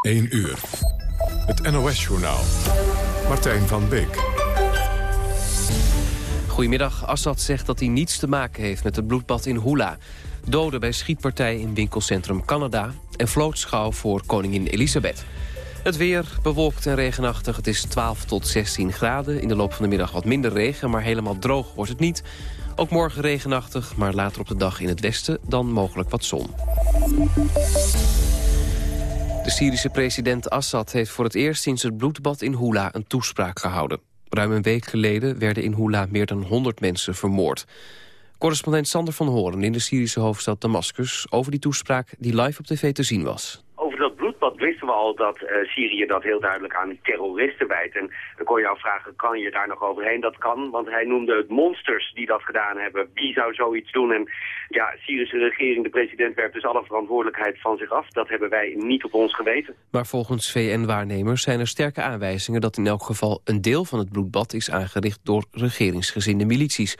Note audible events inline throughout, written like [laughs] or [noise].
1 uur. Het NOS-journaal. Martijn van Beek. Goedemiddag. Assad zegt dat hij niets te maken heeft met het bloedbad in Hula. Doden bij schietpartij in winkelcentrum Canada... en vlootschouw voor koningin Elisabeth. Het weer bewolkt en regenachtig. Het is 12 tot 16 graden. In de loop van de middag wat minder regen, maar helemaal droog wordt het niet. Ook morgen regenachtig, maar later op de dag in het westen dan mogelijk wat zon. De Syrische president Assad heeft voor het eerst sinds het bloedbad in Hula een toespraak gehouden. Ruim een week geleden werden in Hula meer dan 100 mensen vermoord. Correspondent Sander van Horen in de Syrische hoofdstad Damascus... over die toespraak die live op tv te zien was wat wisten we al dat uh, Syrië dat heel duidelijk aan terroristen wijt. En dan kon je afvragen, kan je daar nog overheen? Dat kan, want hij noemde het monsters die dat gedaan hebben. Wie zou zoiets doen? En ja, Syrische regering, de president werpt dus alle verantwoordelijkheid van zich af. Dat hebben wij niet op ons geweten. Maar volgens VN-waarnemers zijn er sterke aanwijzingen dat in elk geval een deel van het bloedbad is aangericht door regeringsgezinde milities.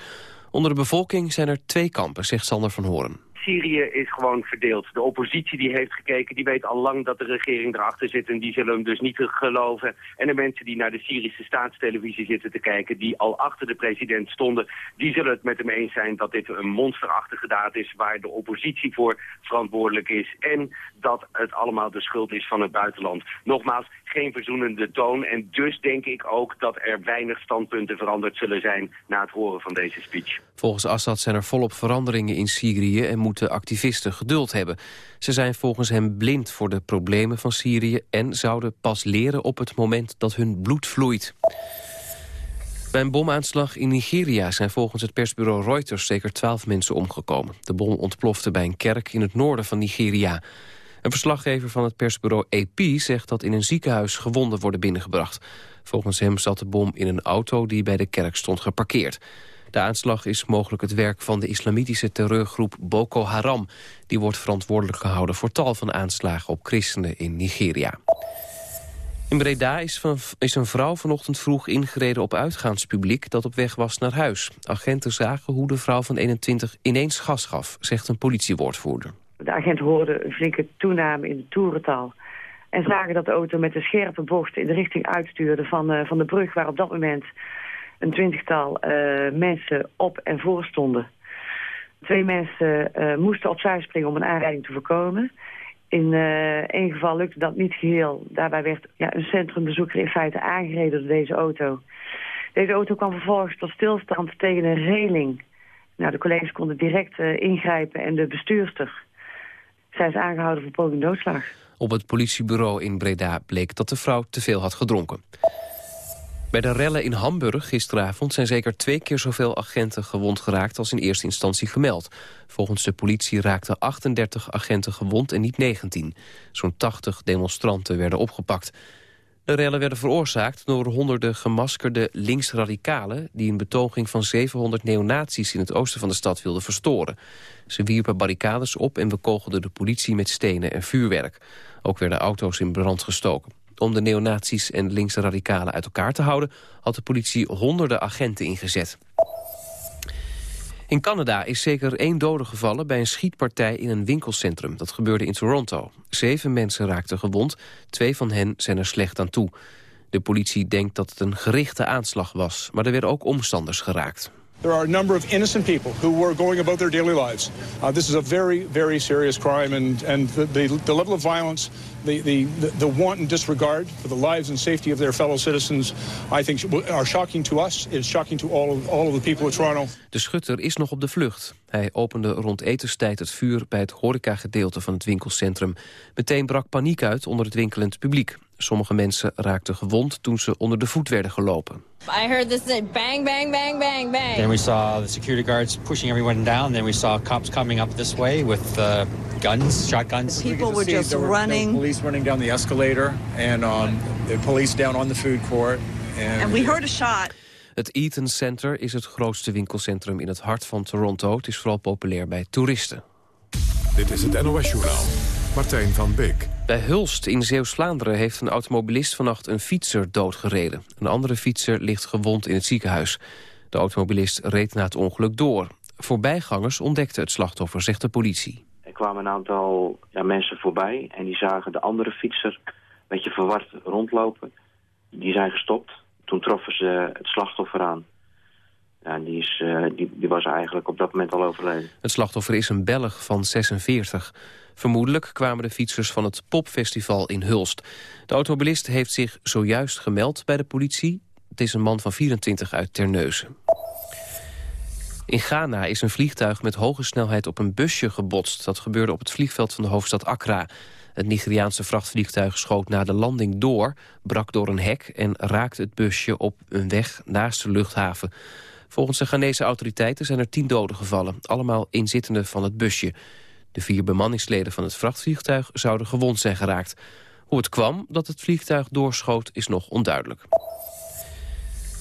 Onder de bevolking zijn er twee kampen, zegt Sander van Horen. Syrië is gewoon verdeeld. De oppositie die heeft gekeken, die weet al lang dat de regering erachter zit... en die zullen hem dus niet geloven. En de mensen die naar de Syrische staatstelevisie zitten te kijken... die al achter de president stonden, die zullen het met hem eens zijn... dat dit een monsterachtige daad is waar de oppositie voor verantwoordelijk is... en dat het allemaal de schuld is van het buitenland. Nogmaals, geen verzoenende toon. En dus denk ik ook dat er weinig standpunten veranderd zullen zijn... na het horen van deze speech. Volgens Assad zijn er volop veranderingen in Syrië... en moeten activisten geduld hebben. Ze zijn volgens hem blind voor de problemen van Syrië... en zouden pas leren op het moment dat hun bloed vloeit. Bij een bomaanslag in Nigeria zijn volgens het persbureau Reuters zeker twaalf mensen omgekomen. De bom ontplofte bij een kerk in het noorden van Nigeria. Een verslaggever van het persbureau AP zegt dat in een ziekenhuis gewonden worden binnengebracht. Volgens hem zat de bom in een auto die bij de kerk stond geparkeerd. De aanslag is mogelijk het werk van de islamitische terreurgroep Boko Haram. Die wordt verantwoordelijk gehouden voor tal van aanslagen op christenen in Nigeria. In Breda is, van, is, een vrouw vanochtend vroeg ingereden op uitgaanspubliek dat op weg was naar huis. Agenten zagen hoe de vrouw van 21 ineens gas gaf, zegt een politiewoordvoerder. De agent hoorde een flinke toename in het toerental. En zagen dat de auto met een scherpe bocht in de richting uitstuurde van, uh, van de brug... waar op dat moment een twintigtal uh, mensen op en voor stonden. Twee mensen uh, moesten opzij springen om een aanrijding te voorkomen. In één geval lukte dat niet geheel. Daarbij werd ja, een centrumbezoeker in feite aangereden door deze auto. Deze auto kwam vervolgens tot stilstand tegen een reling. Nou, de collega's konden direct ingrijpen en de bestuurster zij is aangehouden voor poging doodslag. Op het politiebureau in Breda bleek dat de vrouw te veel had gedronken. Bij de rellen in Hamburg gisteravond zijn zeker twee keer zoveel agenten gewond geraakt als in eerste instantie gemeld. Volgens de politie raakten 38 agenten gewond en niet 19. Zo'n 80 demonstranten werden opgepakt. De rellen werden veroorzaakt door honderden gemaskerde linksradicalen... die een betoging van 700 neonazies in het oosten van de stad wilden verstoren. Ze wierpen barricades op en bekogelden de politie met stenen en vuurwerk. Ook werden auto's in brand gestoken. Om de neonazies en linkse radicalen uit elkaar te houden... had de politie honderden agenten ingezet. In Canada is zeker één dode gevallen bij een schietpartij in een winkelcentrum. Dat gebeurde in Toronto. Zeven mensen raakten gewond, twee van hen zijn er slecht aan toe. De politie denkt dat het een gerichte aanslag was, maar er werden ook omstanders geraakt. There are a number of innocent people who were going about their daily lives. Uh, this is a very, very serious crime, and, and the, the, the level of violence, the, the, the wanton disregard for the lives and safety of their fellow citizens, I think are shocking to us. It's shocking to all of, all of the people of Toronto. De schutter is nog op de vlucht. Hij opende rond etenstijd het vuur bij het horecagedeelte van het winkelcentrum. Meteen brak paniek uit onder het winkelend publiek. Sommige mensen raakten gewond toen ze onder de voet werden gelopen. I heard this bang, bang, bang, bang, bang. Then we saw the security guards pushing everyone down. Then we saw cops coming up this way with uh, guns, shotguns. People were just running. police running down the escalator and um, the police down on the food court. And, and we heard a shot. Het Eaton Center is het grootste winkelcentrum in het hart van Toronto. Het is vooral populair bij toeristen. Dit is het NOS Journaal. Martijn van Beek. Bij Hulst in Zeeuws-Vlaanderen heeft een automobilist vannacht een fietser doodgereden. Een andere fietser ligt gewond in het ziekenhuis. De automobilist reed na het ongeluk door. Voorbijgangers ontdekten het slachtoffer, zegt de politie. Er kwamen een aantal ja, mensen voorbij en die zagen de andere fietser beetje verward rondlopen. Die zijn gestopt. Toen troffen ze het slachtoffer aan. Ja, die, is, uh, die, die was eigenlijk op dat moment al overleden. Het slachtoffer is een Belg van 46. Vermoedelijk kwamen de fietsers van het popfestival in Hulst. De automobilist heeft zich zojuist gemeld bij de politie. Het is een man van 24 uit Terneuzen. In Ghana is een vliegtuig met hoge snelheid op een busje gebotst. Dat gebeurde op het vliegveld van de hoofdstad Accra. Het Nigeriaanse vrachtvliegtuig schoot na de landing door, brak door een hek... en raakte het busje op een weg naast de luchthaven. Volgens de Ghanese autoriteiten zijn er tien doden gevallen. Allemaal inzittenden van het busje. De vier bemanningsleden van het vrachtvliegtuig zouden gewond zijn geraakt. Hoe het kwam dat het vliegtuig doorschoot is nog onduidelijk.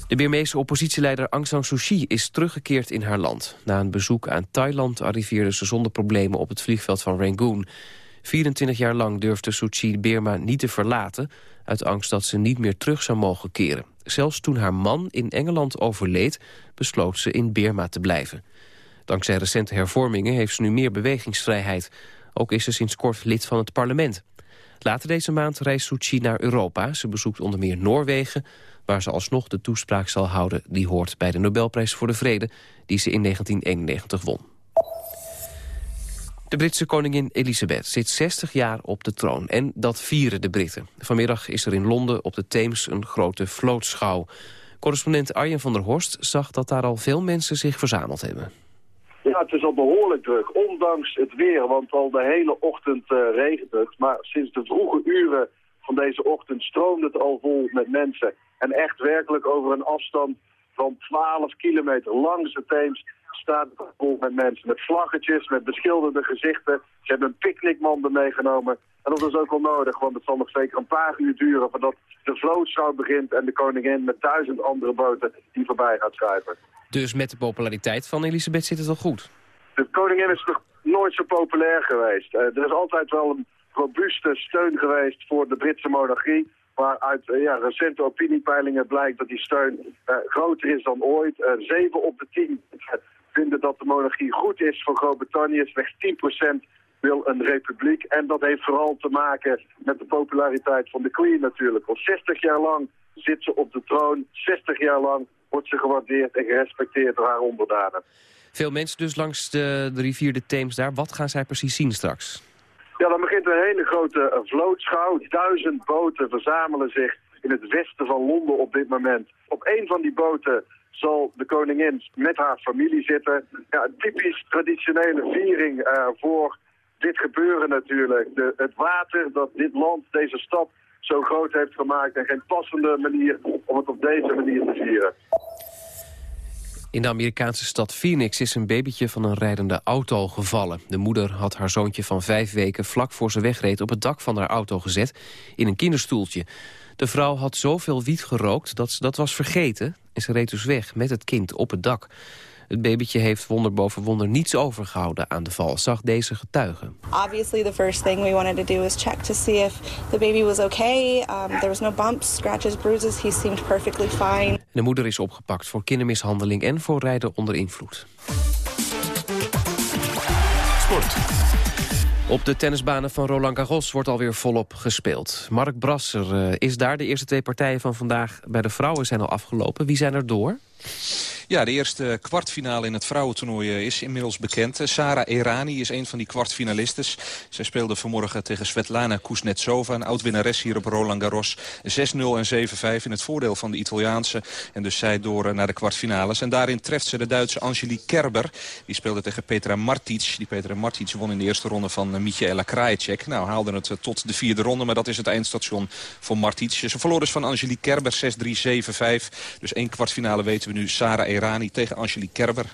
De Birmeese oppositieleider Aung San Suu Kyi is teruggekeerd in haar land. Na een bezoek aan Thailand arriveerde ze zonder problemen op het vliegveld van Rangoon. 24 jaar lang durfde Suu Kyi Birma niet te verlaten... uit angst dat ze niet meer terug zou mogen keren. Zelfs toen haar man in Engeland overleed, besloot ze in Birma te blijven. Dankzij recente hervormingen heeft ze nu meer bewegingsvrijheid. Ook is ze sinds kort lid van het parlement. Later deze maand reist Suu Kyi naar Europa. Ze bezoekt onder meer Noorwegen, waar ze alsnog de toespraak zal houden... die hoort bij de Nobelprijs voor de Vrede, die ze in 1991 won. De Britse koningin Elisabeth zit 60 jaar op de troon en dat vieren de Britten. Vanmiddag is er in Londen op de Theems een grote vlootschouw. Correspondent Arjen van der Horst zag dat daar al veel mensen zich verzameld hebben. Het is al behoorlijk druk, ondanks het weer, want al de hele ochtend uh, regent het. Maar sinds de vroege uren van deze ochtend stroomt het al vol met mensen. En echt werkelijk over een afstand van 12 kilometer langs de Theems staat vol met mensen. Met vlaggetjes, met beschilderde gezichten. Ze hebben een picknickmanden meegenomen. En dat is ook wel nodig, want het zal nog zeker een paar uur duren... voordat de vlootschouw begint en de koningin met duizend andere boten die voorbij gaat schrijven. Dus met de populariteit van Elisabeth zit het al goed? De koningin is nog nooit zo populair geweest. Uh, er is altijd wel een robuuste steun geweest voor de Britse monarchie. Maar uit uh, ja, recente opiniepeilingen blijkt dat die steun uh, groter is dan ooit. Zeven op de tien vinden dat de monarchie goed is voor Groot-Brittannië. Slechts 10% wil een republiek. En dat heeft vooral te maken met de populariteit van de Queen natuurlijk. Al 60 jaar lang zit ze op de troon. 60 jaar lang wordt ze gewaardeerd en gerespecteerd door haar onderdanen. Veel mensen dus langs de, de rivier de Theems daar. Wat gaan zij precies zien straks? Ja, dan begint een hele grote vlootschouw. Duizend boten verzamelen zich in het westen van Londen op dit moment. Op een van die boten zal de koningin met haar familie zitten. Ja, typisch traditionele viering uh, voor dit gebeuren natuurlijk. De, het water dat dit land, deze stad, zo groot heeft gemaakt... en geen passende manier om het op deze manier te vieren. In de Amerikaanse stad Phoenix is een babytje van een rijdende auto gevallen. De moeder had haar zoontje van vijf weken vlak voor ze wegreed... op het dak van haar auto gezet in een kinderstoeltje. De vrouw had zoveel wiet gerookt dat ze dat was vergeten... en ze reed dus weg met het kind op het dak. Het babytje heeft wonder boven wonder niets overgehouden aan de val, zag deze getuige. Obviously the first thing we wanted to do was check to see if the baby was okay. Um, there was no bumps, scratches, bruises. He seemed perfectly fine. De moeder is opgepakt voor kindermishandeling en voor rijden onder invloed. Sport. Op de tennisbanen van Roland Garros wordt alweer volop gespeeld. Mark Brasser uh, is daar. De eerste twee partijen van vandaag bij de vrouwen zijn al afgelopen. Wie zijn er door? Ja, de eerste kwartfinale in het vrouwentoernooi eh, is inmiddels bekend. Sarah Erani is een van die kwartfinalistes. Zij speelde vanmorgen tegen Svetlana Kuznetsova, een oud-winnares hier op Roland Garros. 6-0 en 7-5 in het voordeel van de Italiaanse. En dus zij door eh, naar de kwartfinales. En daarin treft ze de Duitse Angelique Kerber. Die speelde tegen Petra Martic. Die Petra Martic won in de eerste ronde van Michaela Krajicek. Nou, haalde het tot de vierde ronde, maar dat is het eindstation voor Martic. Ze verloor dus van Angelique Kerber 6-3, 7-5. Dus één kwartfinale weten we nu. Sarah Erani Tegen Angelique Kerber.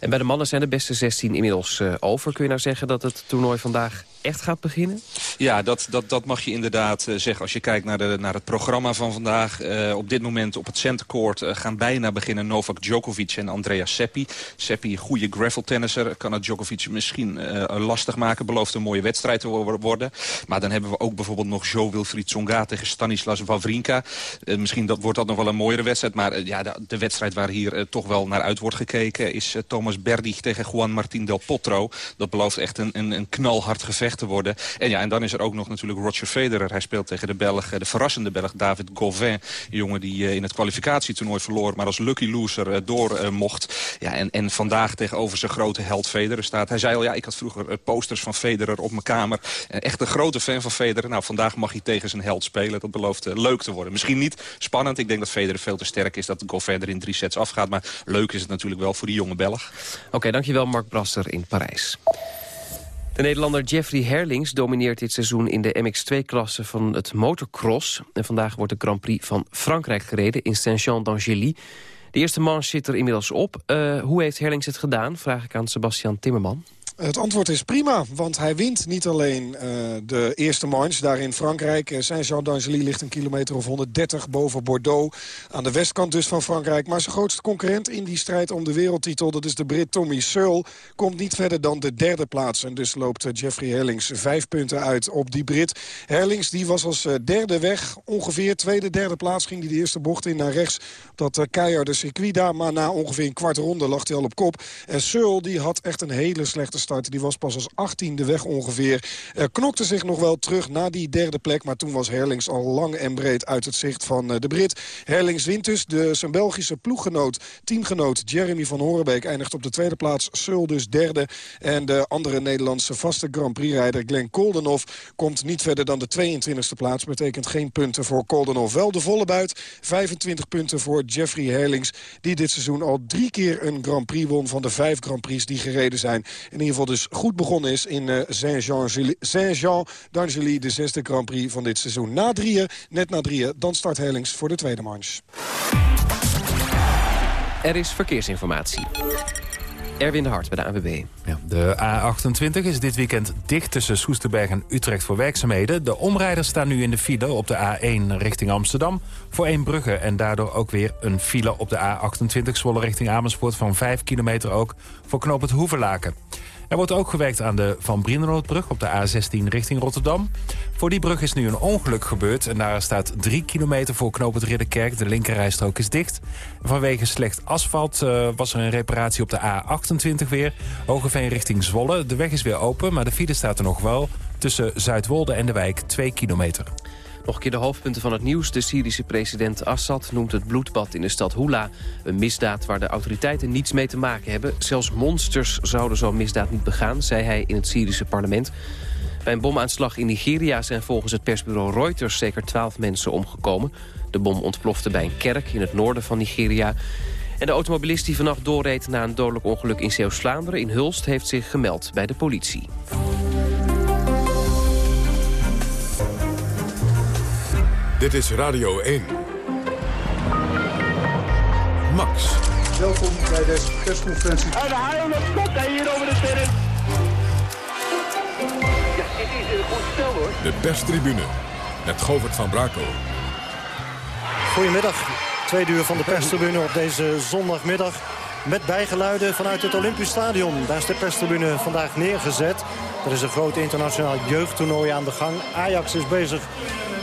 En bij de mannen zijn de beste 16 inmiddels uh, over. Kun je nou zeggen dat het toernooi vandaag echt gaat beginnen? Ja, dat, dat, dat mag je inderdaad uh, zeggen als je kijkt naar, de, naar het programma van vandaag. Uh, op dit moment op het centercourt uh, gaan bijna beginnen Novak Djokovic en Andrea Seppi. Seppi, een goede graveltennisser, kan het Djokovic misschien lastig maken. Belooft een mooie wedstrijd te worden. Maar dan hebben we ook bijvoorbeeld nog Jo Wilfried Tsonga tegen Stanislas Wawrinka. misschien dat, wordt dat nog wel een mooiere wedstrijd. Maar ja, de, de, wedstrijd waar hier toch wel naar uit wordt gekeken... is Thomas Berdych tegen Juan Martín del Potro. Dat belooft echt een, een, een knalhard gevecht. Te worden. En, ja, en dan is er ook nog natuurlijk Roger Federer. Hij speelt tegen de Belg, de verrassende Belg David Gauvin. Een jongen die in het kwalificatietoernooi verloor... maar als lucky loser door mocht. Ja, en, en vandaag tegenover zijn grote held Federer staat. Hij zei al, ja, ik had vroeger posters van Federer op mijn kamer. Echt een grote fan van Federer. Nou, vandaag mag hij tegen zijn held spelen. Dat belooft leuk te worden. Misschien niet spannend. Ik denk dat Federer veel te sterk is dat golf verder in drie sets afgaat. Maar leuk is het natuurlijk wel voor die jonge Belg. Oké, dankjewel Mark Brasser in Parijs. De Nederlander Jeffrey Herlings domineert dit seizoen in de MX2-klasse van het motocross. En vandaag wordt de Grand Prix van Frankrijk gereden in Saint-Jean d'Angély. De eerste manche zit er inmiddels op. Uh, hoe heeft Herlings het gedaan, vraag ik aan Sebastian Timmerman. Het antwoord is prima, want hij wint niet alleen uh, de eerste manche daar in Frankrijk. Eh, Saint-Jean d'Angely ligt een kilometer of 130 boven Bordeaux. Aan de westkant dus van Frankrijk. Maar zijn grootste concurrent in die strijd om de wereldtitel... dat is de Brit Tommy Searle, komt niet verder dan de derde plaats. En dus loopt uh, Jeffrey Herlings vijf punten uit op die Brit. Herlings die was als derde weg. Ongeveer tweede, derde plaats ging hij de eerste bocht in naar rechts. Dat uh, keiharde circuit daar. Maar na ongeveer een kwart ronde lag hij al op kop. En Searle die had echt een hele slechte start. Die was pas als 18e weg ongeveer. Er knokte zich nog wel terug naar die derde plek. Maar toen was Herlings al lang en breed uit het zicht van eh, de Brit. Herlings wint dus. De, zijn Belgische ploeggenoot, teamgenoot Jeremy van Horenbeek... eindigt op de tweede plaats. Seul dus derde. En de andere Nederlandse vaste Grand Prix-rijder Glenn Koldenhoff... komt niet verder dan de 22e plaats. Betekent geen punten voor Koldenhoff. Wel de volle buit. 25 punten voor Jeffrey Herlings... die dit seizoen al drie keer een Grand Prix won... van de vijf Grand Prix die gereden zijn. In ieder geval dus goed begonnen is in uh, Saint-Jean d'Angely... de zesde Grand Prix van dit seizoen. Na drieën, net na drieën, dan start Helings voor de tweede manche. Er is verkeersinformatie. Erwin de Hart bij de ANWB. Ja, de A28 is dit weekend dicht tussen Soesterberg en Utrecht voor werkzaamheden. De omrijders staan nu in de file op de A1 richting Amsterdam... voor Eembrugge en daardoor ook weer een file op de A28... Zwolle richting Amersfoort van 5 kilometer ook voor knoop het Hoevenlaken. Er wordt ook gewerkt aan de Van Brienenoordbrug op de A16 richting Rotterdam. Voor die brug is nu een ongeluk gebeurd en daar staat 3 kilometer voor knoop het Ridderkerk. De linkerrijstrook is dicht. vanwege slecht asfalt uh, was er een reparatie op de A28 weer. Hogeveen richting Zwolle. De weg is weer open, maar de file staat er nog wel. Tussen Zuidwolde en de wijk 2 kilometer. Nog een keer de hoofdpunten van het nieuws. De Syrische president Assad noemt het bloedbad in de stad Hula... een misdaad waar de autoriteiten niets mee te maken hebben. Zelfs monsters zouden zo'n misdaad niet begaan, zei hij in het Syrische parlement. Bij een bomaanslag in Nigeria zijn volgens het persbureau Reuters... zeker twaalf mensen omgekomen. De bom ontplofte bij een kerk in het noorden van Nigeria... En de automobilist die vannacht doorreed na een dodelijk ongeluk in Zeeuws-Vlaanderen in Hulst... heeft zich gemeld bij de politie. Dit is Radio 1. Max. Welkom bij deze persconferentie. En de haal op hier over de sterren. Ja, dit is een goed stel hoor. De perstribune met Govert van Brakel. Goedemiddag. Tweede uur van de perstribune op deze zondagmiddag. Met bijgeluiden vanuit het Olympisch Stadion. Daar is de perstribune vandaag neergezet. Er is een groot internationaal jeugdtoernooi aan de gang. Ajax is bezig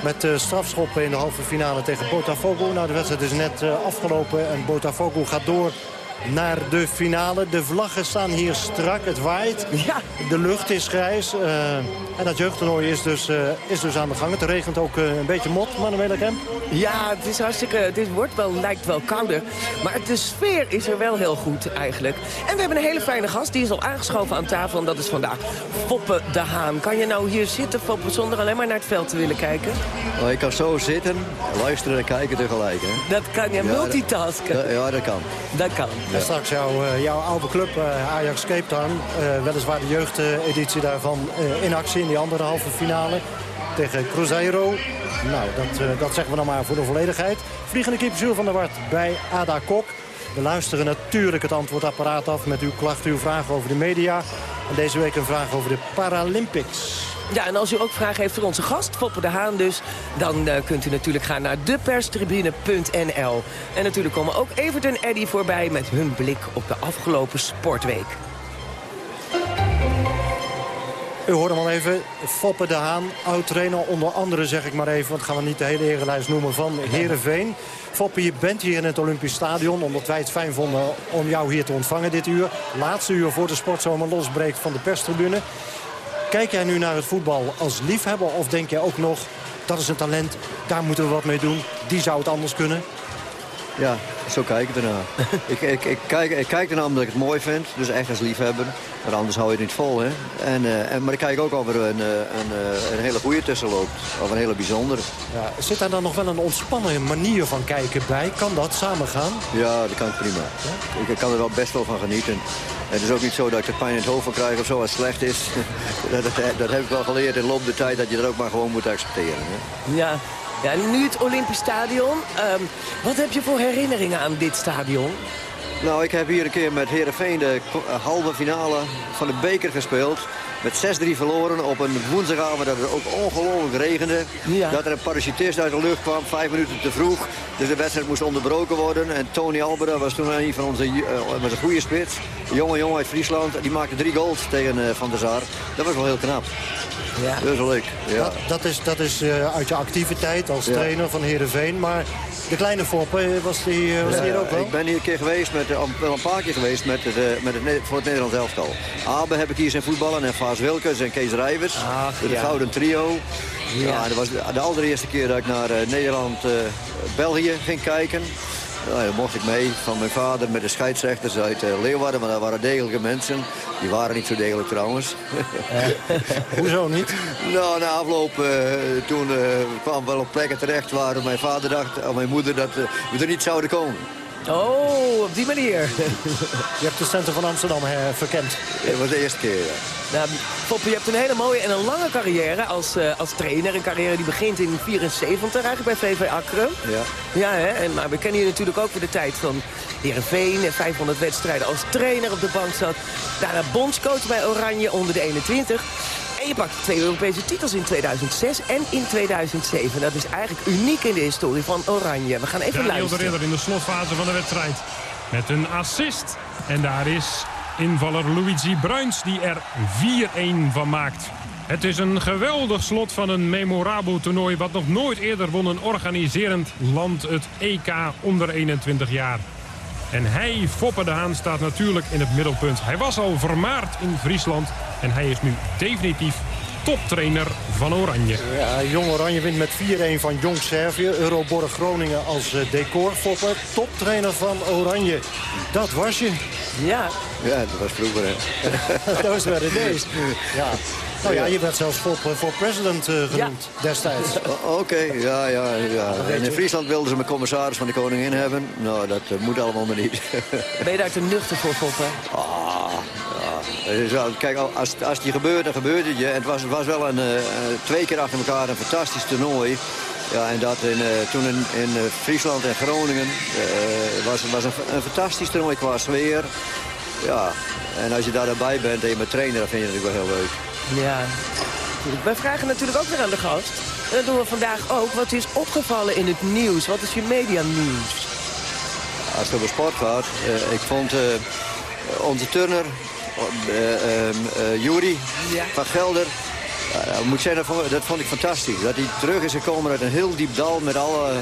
met uh, strafschoppen in de halve finale tegen Botafogo. Nou, de wedstrijd is net uh, afgelopen en Botafogo gaat door naar de finale. De vlaggen staan hier strak, het waait. Ja. De lucht is grijs. Uh, en dat jeugdtoernooi is dus, uh, is dus aan de gang. Het regent ook uh, een beetje mot, Manuela Kemp. Ja, het is hartstikke... Het wordt wel, lijkt wel kouder. Maar de sfeer is er wel heel goed eigenlijk. En we hebben een hele fijne gast. Die is al aangeschoven aan tafel. En dat is vandaag Foppe de Haan. Kan je nou hier zitten, Foppe, zonder alleen maar naar het veld te willen kijken? Oh, ik kan zo zitten, luisteren en kijken tegelijk. Hè? Dat kan je, multitasken. Dat, ja, dat kan. Dat kan. Ja. En straks jouw, uh, jouw oude club, uh, Ajax Cape Town. Uh, weliswaar de jeugdeditie daarvan in actie in die andere halve finale. Tegen Cruzeiro. Nou, dat, dat zeggen we dan maar voor de volledigheid. Vliegende keeper Jules van der Wart bij Ada Kok. We luisteren natuurlijk het antwoordapparaat af met uw klachten, uw vragen over de media. En deze week een vraag over de Paralympics. Ja, en als u ook vragen heeft voor onze gast, Foppe de Haan dus... dan uh, kunt u natuurlijk gaan naar deperstribune.nl. En natuurlijk komen ook Evert en Eddy voorbij... met hun blik op de afgelopen sportweek. U hoort hem al even, Foppe de Haan, oud-trainer onder andere zeg ik maar even... want gaan we niet de hele erenlijst noemen van Heerenveen. Foppe, je bent hier in het Olympisch Stadion... omdat wij het fijn vonden om jou hier te ontvangen dit uur. Laatste uur voor de sportzomer losbreekt van de perstribune. Kijk jij nu naar het voetbal als liefhebber of denk jij ook nog... dat is een talent, daar moeten we wat mee doen, die zou het anders kunnen? Ja, zo kijk ik ernaar. [laughs] ik, ik, ik, kijk, ik kijk ernaar omdat ik het mooi vind, dus echt als liefhebber. Maar anders hou je het niet vol, hè. En, uh, en, maar ik kijk ook of er een, een, een, een hele goede tussen loopt. Of een hele bijzondere. Ja, zit daar dan nog wel een ontspannen manier van kijken bij? Kan dat samen gaan? Ja, dat kan prima. Ja? Ik, ik kan er wel best wel van genieten. Het is ook niet zo dat er pijn in het hoofd van krijg of zo als het slecht is. [laughs] dat, dat, dat, heb ik wel geleerd in de loop der tijd dat je dat ook maar gewoon moet accepteren. Hè? Ja, ja, nu het Olympisch Stadion. Um, wat heb je voor herinneringen aan dit stadion? Nou, ik heb hier een keer met Heerenveen de halve finale van de beker gespeeld. Met 6-3 verloren op een woensdagavond dat het ook ongelooflijk regende. Ja. Dat er een parachutist uit de lucht kwam, vijf minuten te vroeg. Dus de wedstrijd moest onderbroken worden. En Tony Albera was toen een van onze uh, was een goede spits. Een jonge jongen uit Friesland. Die maakte drie goals tegen uh, Van der Zaar. Dat was wel heel knap. Ja. Dat is wel leuk. Ja. Dat, dat, is, dat is uh, uit je activiteit als ja. trainer van Heerenveen. Maar de kleine Foppe, was die, was die hier ook wel? Ik ben hier een keer geweest, met, wel een paar keer geweest met het, met het, voor het Nederlands elftal. Abe heb ik hier zijn voetballen en Vaas Wilkes en Kees Rijvers. de gouden trio. Ja. dat was de allereerste keer dat ik naar uh, Nederland-België ging kijken. Nou, daar mocht ik mee van mijn vader met de scheidsrechters uit uh, Leeuwarden. Maar dat waren degelijke mensen. Die waren niet zo degelijk trouwens. Hoezo niet? [laughs] Nou, na afloop uh, toen uh, kwam wel op plekken terecht waar mijn vader dacht, of mijn moeder, dat we er niet zouden komen. Oh, op die manier. [laughs] Je hebt de centrum van Amsterdam verkend. Dat was de eerste keer, ja. Nou, Poppe, je hebt een hele mooie en een lange carrière als, uh, als trainer. Een carrière die begint in 74 eigenlijk bij VV Akkeren. Ja. Ja, hè? En, maar we kennen je natuurlijk ook voor de tijd van Heerenveen. 500 wedstrijden als trainer op de bank zat. Daarna bondscoach bij Oranje onder de 21. En je pakt twee Europese titels in 2006 en in 2007. Dat is eigenlijk uniek in de historie van Oranje. We gaan even Daniel luisteren. de Ridder in de slotfase van de wedstrijd. Met een assist. En daar is invaller Luigi Bruins die er 4-1 van maakt. Het is een geweldig slot van een memorabel toernooi... wat nog nooit eerder won een organiserend land het EK onder 21 jaar. En hij, Foppe de Haan, staat natuurlijk in het middelpunt. Hij was al vermaard in Friesland en hij is nu definitief toptrainer van Oranje. Ja, Jong Oranje wint met 4-1 van Jong Servië. Euroborg Groningen als decor. Foppe, toptrainer van Oranje. Dat was je. Ja. Ja, dat was vroeger. [laughs] dat was bij deze. Ja. Nou ja, je werd zelfs voor, voor president uh, genoemd ja. destijds. [laughs] Oké, okay, ja, ja, ja. En in Friesland wilden ze me commissaris van de koningin hebben. Nou, dat uh, moet allemaal maar niet. ben je daar te nuchter voor, Foppe? Ah, ja. Kijk, als, als die gebeurt, dan gebeurt het je. En het was, het was wel een, uh, twee keer achter elkaar een fantastisch toernooi. Ja, en dat in, toen in, in Friesland en Groningen was, was een, een fantastisch toernooi qua sfeer. Ja, en als je daarbij bent en je bent trainer, dan vind je het natuurlijk wel heel leuk. Ja, wij vragen natuurlijk ook weer aan de gast. En dat doen we vandaag ook. Wat is opgevallen in het nieuws? Wat is je media nieuws? Als het over sport gaat, uh, ik vond uh, onze turner, uh, Juri ja. van Gelder... ik moet zeggen, dat vond, dat vond, ik fantastisch. Dat hij terug is gekomen uit een heel diep dal met alle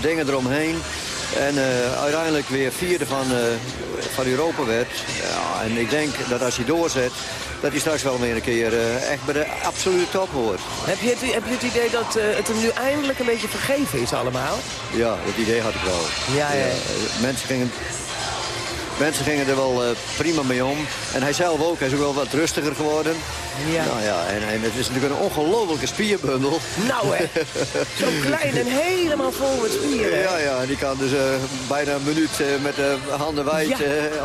dingen eromheen. En uiteindelijk weer vierde van, van Europa werd. Ja, en ik denk dat als hij doorzet, dat hij straks wel weer een keer uh, echt bij de absolute top hoort. Heb je het, heb je het idee dat het hem nu eindelijk een beetje vergeven is allemaal? Ja, dat idee had ik wel. Ja, ja. ja mensen, gingen, mensen gingen er wel uh, prima mee om. En hij zelf ook, hij is ook wel wat rustiger geworden. Ja. Nou ja, en, en het is natuurlijk een ongelofelijke spierbundel. Nou hè, [laughs] zo klein en helemaal vol met spieren. Ja, ja, die kan dus bijna een minuut met de handen wijd, ja.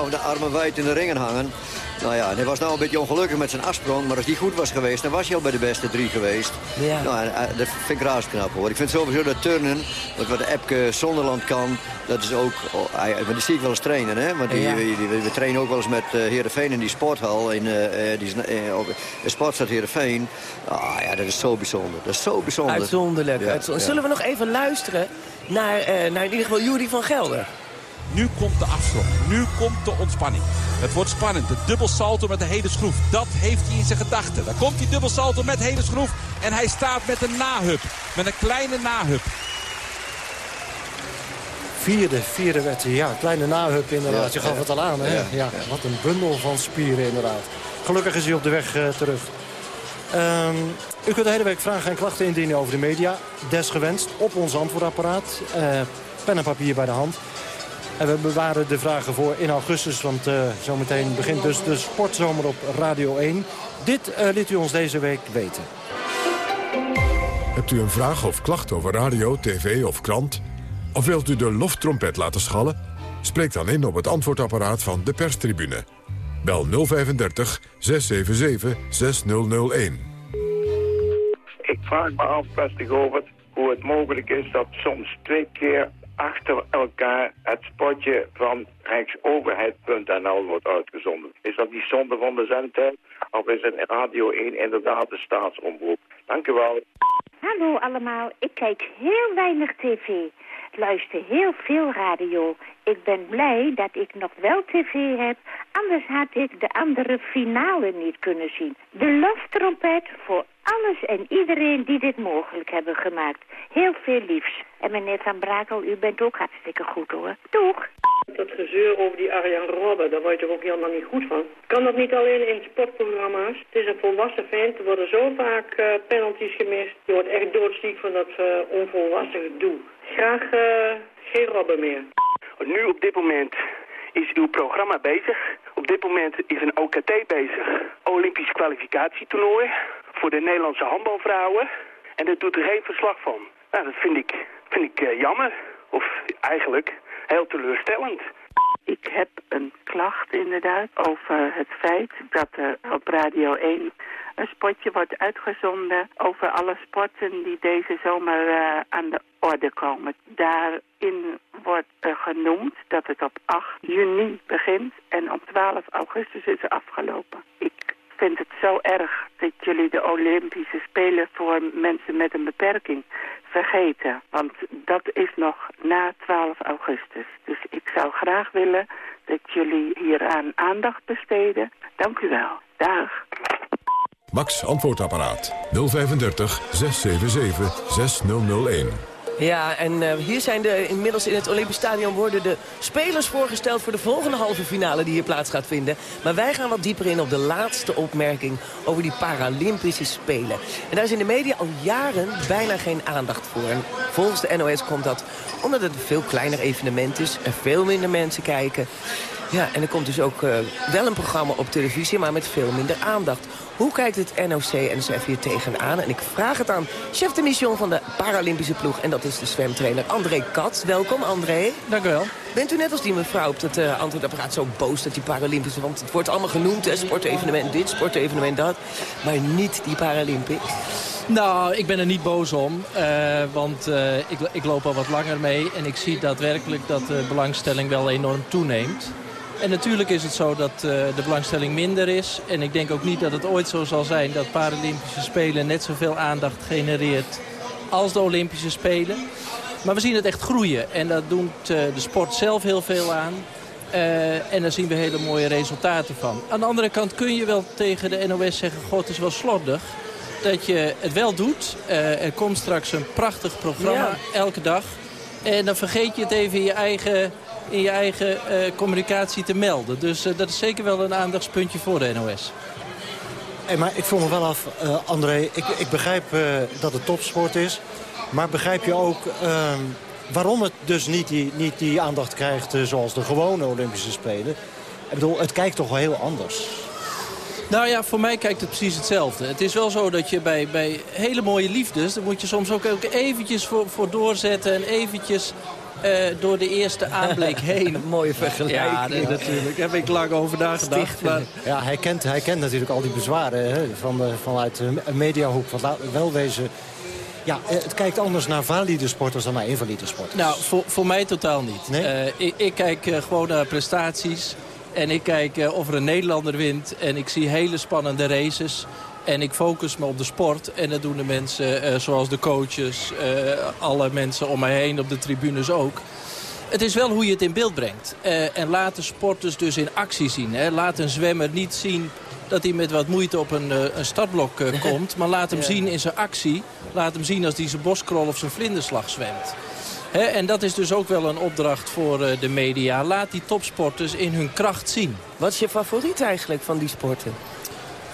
of de armen wijd in de ringen hangen. Nou ja, hij was nou een beetje ongelukkig met zijn afsprong. Maar als die goed was geweest, dan was hij al bij de beste drie geweest. Ja. Nou, dat vind ik razend hoor. Ik vind sowieso dat turnen, wat, wat de Epke Zonderland kan, dat is ook... Oh, maar die zie ik wel eens trainen, hè. Want die, ja. die, die, we trainen ook wel eens met uh, Heerenveen in die sporthal. In, uh, die, uh, de sportstad Heerenveen. Ah ja, dat is zo bijzonder. Dat is zo bijzonder. Uitzonderlijk. Ja, uitzonderlijk. Zullen we nog even luisteren naar, naar in ieder geval Jury van Gelder? Nu komt de afsprong. Nu komt de ontspanning. Het wordt spannend. De dubbelsalto met de hele schroef. Dat heeft hij in zijn gedachten. Daar komt die dubbelsalto met hele schroef. En hij staat met een nahub. Met een kleine nahub. Vierde, vierde wedstrijd. Ja, kleine nahub inderdaad. Ja, Je gaf ja. het al aan, hè? Ja, Ja, Wat een bundel van spieren inderdaad. Gelukkig is hij op de weg uh, terug. Ehm, u kunt de hele week vragen en klachten indienen over de media. Desgewenst op ons antwoordapparaat. Uh, pen en papier bij de hand. En we bewaren de vragen voor in augustus, want uh, zometeen begint dus de sportzomer op Radio 1. Dit liet u ons deze week weten. Hebt u een vraag of klacht over radio, tv of krant? Of wilt u de loftrompet laten schallen? Spreek dan in op het antwoordapparaat van de perstribune. Bel 035 677 6001. Ik vraag me af, beste Govert, hoe het mogelijk is dat soms twee keer achter elkaar het spotje van rijksoverheid.nl wordt uitgezonden. Is dat die zonde van de zendtijd? Of is het Radio 1 inderdaad de staatsomroep? Dank u wel. Hallo allemaal, ik kijk heel weinig tv. Luister heel veel radio. Ik ben blij dat ik nog wel tv heb, anders had ik de andere finale niet kunnen zien. De loftrompet voor alles en iedereen die dit mogelijk hebben gemaakt. Heel veel liefs. En meneer Van Brakel, u bent ook hartstikke goed hoor. Doeg! Dat gezeur over die Arjan Robben, daar word je toch ook helemaal niet goed van. Kan dat niet alleen in sportprogramma's? Het is een volwassen vent, er worden zo vaak uh, penalties gemist. Je wordt echt doodziek van dat uh, onvolwassen gedoe. Graag uh, geen Robben meer. Nu op dit moment is uw programma bezig. Op dit moment is een OKT bezig. Olympisch kwalificatietoernooi voor de Nederlandse handbalvrouwen. En daar doet er geen verslag van. Nou, dat vind ik, vind ik uh, jammer. Of eigenlijk heel teleurstellend. Ik heb een klacht inderdaad over het feit dat er op Radio 1 een spotje wordt uitgezonden over alle sporten die deze zomer uh, aan de orde komen. Daarin wordt uh, genoemd dat het op 8 juni begint en op 12 augustus is afgelopen. Ik vind het zo erg dat jullie de Olympische Spelen voor mensen met een beperking vergeten. Want dat is nog na 12 augustus. Dus ik zou graag willen dat jullie hieraan aandacht besteden. Dank u wel. Dag. Max Antwoordapparaat 035 677 6001. Ja, en uh, hier zijn de, inmiddels in het Olympisch Stadion worden de spelers voorgesteld voor de volgende halve finale die hier plaats gaat vinden. Maar wij gaan wat dieper in op de laatste opmerking over die Paralympische Spelen. En daar is in de media al jaren bijna geen aandacht voor. En volgens de NOS komt dat omdat het een veel kleiner evenement is, er veel minder mensen kijken. Ja, en er komt dus ook uh, wel een programma op televisie, maar met veel minder aandacht. Hoe kijkt het NOC-NSF hier tegenaan? En ik vraag het aan chef de mission van de Paralympische ploeg. En dat is de zwemtrainer André Kat. Welkom, André. Dank u wel. Bent u net als die mevrouw op het uh, antwoordapparaat zo boos dat die Paralympische... want het wordt allemaal genoemd, hè, sportevenement dit, sportevenement dat... maar niet die Paralympics? Nou, ik ben er niet boos om, uh, want uh, ik, ik loop al wat langer mee... en ik zie daadwerkelijk dat de belangstelling wel enorm toeneemt. En natuurlijk is het zo dat uh, de belangstelling minder is. En ik denk ook niet dat het ooit zo zal zijn dat Paralympische Spelen net zoveel aandacht genereert als de Olympische Spelen. Maar we zien het echt groeien. En dat doet uh, de sport zelf heel veel aan. Uh, en daar zien we hele mooie resultaten van. Aan de andere kant kun je wel tegen de NOS zeggen... God, het is wel slordig dat je het wel doet. er komt straks een prachtig programma ja. elke dag. En dan vergeet je het even in je eigen in je eigen uh, communicatie te melden. Dus uh, dat is zeker wel een aandachtspuntje voor de NOS. Hey, maar ik vroeg me wel af, uh, André, ik, ik begrijp dat het topsport is. Maar begrijp je ook ehm, waarom het dus niet die, niet die aandacht krijgt zoals de gewone Olympische Spelen? Ik bedoel, het kijkt toch wel heel anders. Nou ja, voor mij kijkt het precies hetzelfde. Het is wel zo dat je bij, bij hele mooie liefdes... daar moet je soms ook, ook eventjes voor, voor doorzetten... en eventjes uh, door de eerste aanblik [laughs] heen. Mooie vergelijking. Ja, nee, natuurlijk. Daar heb ik lang over nagedacht. Maar... Ja, hij kent, hij kent natuurlijk al die bezwaren hè, van de, vanuit een mediahoek. Want laat wel wezen... Ja, het kijkt anders naar valide sporters dan naar invalide sporters. Nou, voor, voor mij totaal niet. Nee? Uh, ik, ik, kijk uh, gewoon naar prestaties. En ik kijk uh, of er een Nederlander wint. En ik zie hele spannende races. En ik focus me op de sport. En dat doen de mensen uh, zoals de coaches, uh, alle mensen om mij heen op de tribunes ook. Het is wel hoe je het in beeld brengt. Uh, en laat de sporters dus in actie zien. Hè. Laat een zwemmer niet zien dat hij met wat moeite op een, een startblok [laughs] komt. Maar laat hem zien in zijn actie. Laat hem zien als hij zijn boskrol of zijn vlinderslag zwemt. He, en dat is dus ook wel een opdracht voor de media. Laat die topsporters in hun kracht zien. Wat is je favoriet eigenlijk van die sporten?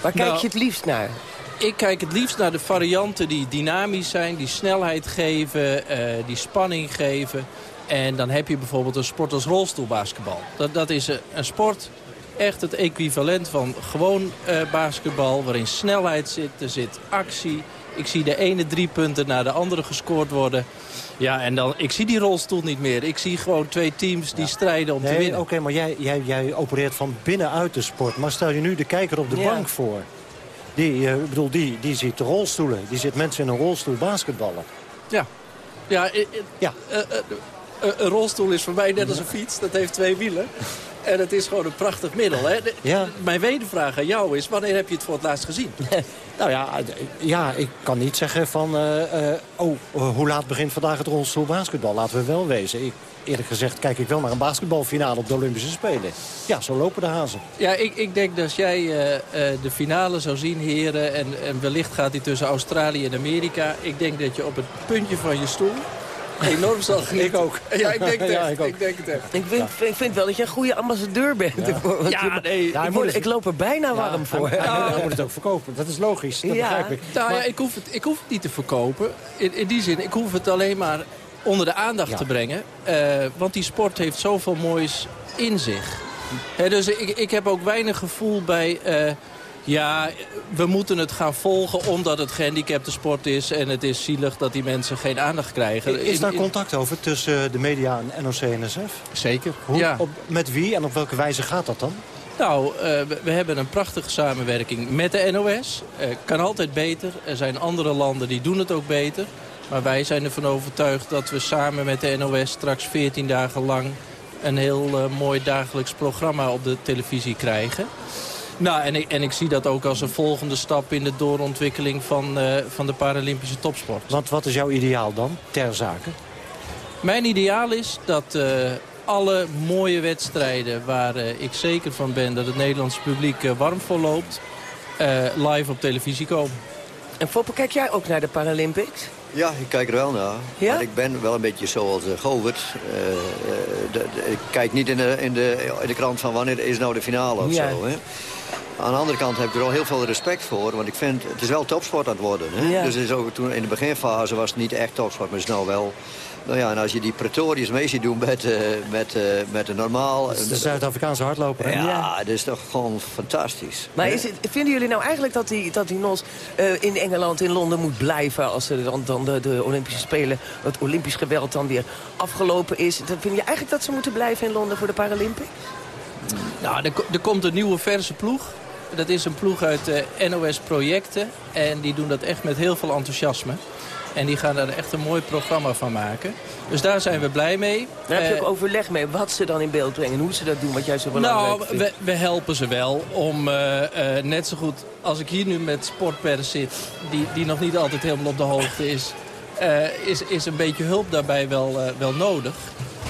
Waar kijk nou, je het liefst naar? ik kijk het liefst naar de varianten die dynamisch zijn, die snelheid geven, die spanning geven. En dan heb je bijvoorbeeld een sport als rolstoelbasketbal. Dat, dat is een sport echt het equivalent van gewoon uh, basketbal... waarin snelheid zit, er zit actie. Ik zie de ene drie punten naar de andere gescoord worden. Ja, en dan, ik zie die rolstoel niet meer. Ik zie gewoon twee teams die strijden om te winnen. Oké, maar jij, jij, jij opereert van binnenuit de sport. Maar stel je nu de kijker op de bank voor. Die, uh, bedoel, die, die ziet rolstoelen. Die ziet mensen in een rolstoel basketballen. Ja. Ja, ja. Uh, een rolstoel is voor mij net als een fiets. Dat heeft twee wielen. En het is gewoon een prachtig middel. Hè? Ja. Mijn wedervraag aan jou is, wanneer heb je het voor het laatst gezien? [laughs] nou ja, ja ik kan niet zeggen van... Uh, uh, oh, hoe laat begint vandaag het rolstoel basketbal? Laten we wel wezen. Ik, eerlijk gezegd kijk ik wel naar een basketbalfinale op de Olympische Spelen. Ja, zo lopen de hazen. Ja, ik, ik denk dat jij uh, de finale zou zien, heren. En, en wellicht gaat die tussen Australië en Amerika. Ik denk dat je op het puntje van je stoel enorm zal genieten. Ik ook. Ja, ik denk het ja, ik, ik, denk het echt. Ik vind, ik vind wel dat je een goede ambassadeur bent. Ja, ja nee. Ja, ik, word, ik, loop er bijna warm voor. Ja, hij [laughs] moet het ook verkopen. Dat is logisch. Dat begrijp ik. Nou, ja, ik, hoef het, ik hoef het niet te verkopen. In, in die zin, ik hoef het alleen maar onder de aandacht te brengen. Uh, want die sport heeft zoveel moois in zich. dus ik, ik heb ook weinig gevoel bij... Uh, ja, we moeten het gaan volgen omdat het gehandicapte sport is... en het is zielig dat die mensen geen aandacht krijgen. Is daar contact over tussen de media en NOC-NSF? Zeker, Hoe, ja. Op, met wie en op welke wijze gaat dat dan? Nou, uh, we hebben een prachtige samenwerking met de NOS. Uh, kan altijd beter. Er zijn andere landen die doen het ook beter. Maar wij zijn ervan overtuigd dat we samen met de NOS straks 14 dagen lang... een heel uh, mooi dagelijks programma op de televisie krijgen. Nou, en ik, en ik zie dat ook als een volgende stap in de doorontwikkeling van, uh, van de Paralympische topsport. Want wat is jouw ideaal dan, ter zake? Mijn ideaal is dat uh, alle mooie wedstrijden waar uh, ik zeker van ben dat het Nederlandse publiek warm voor loopt, live op televisie komen. En Foppe, kijk jij ook naar de Paralympics? Ja, ik kijk er wel naar. Ja? Maar ik ben wel een beetje zoals uh, Govert. ik kijk niet in de, in, de, in de krant van wanneer is nou de finale of ja. zo. Hè? Aan de andere kant heb ik er wel heel veel respect voor. Want ik vind, het is wel topsport aan het worden. Hè? Dus het is ook, toen, in de beginfase was het niet echt topsport, maar het is nou wel... Nou ja, en als je die pretorius mee ziet doen met, uh, met, uh, met een normaal... de Zuid-Afrikaanse hardloper, Ja, ja, dat is toch gewoon fantastisch. Maar is het, vinden jullie nou eigenlijk dat die, dat die NOS uh, in Engeland, in Londen moet blijven... als er dan, dan de, de Olympische Spelen, het Olympisch geweld dan weer afgelopen is? Dan vind je eigenlijk dat ze moeten blijven in Londen voor de Paralympics? Nou, er, er komt een nieuwe verse ploeg. Dat is een ploeg uit de NOS Projecten. En die doen dat echt met heel veel enthousiasme. En die gaan daar echt een mooi programma van maken. Dus daar zijn we blij mee. Daar heb je ook overleg mee wat ze dan in beeld brengen. Hoe ze dat doen, wat jij zo belangrijk nou, vindt. Nou, we, we, helpen ze wel om uh, uh, net zo goed... als ik hier nu met sportpers zit... Die, die nog niet altijd helemaal op de hoogte is... Uh, is, is een beetje hulp daarbij wel, wel nodig.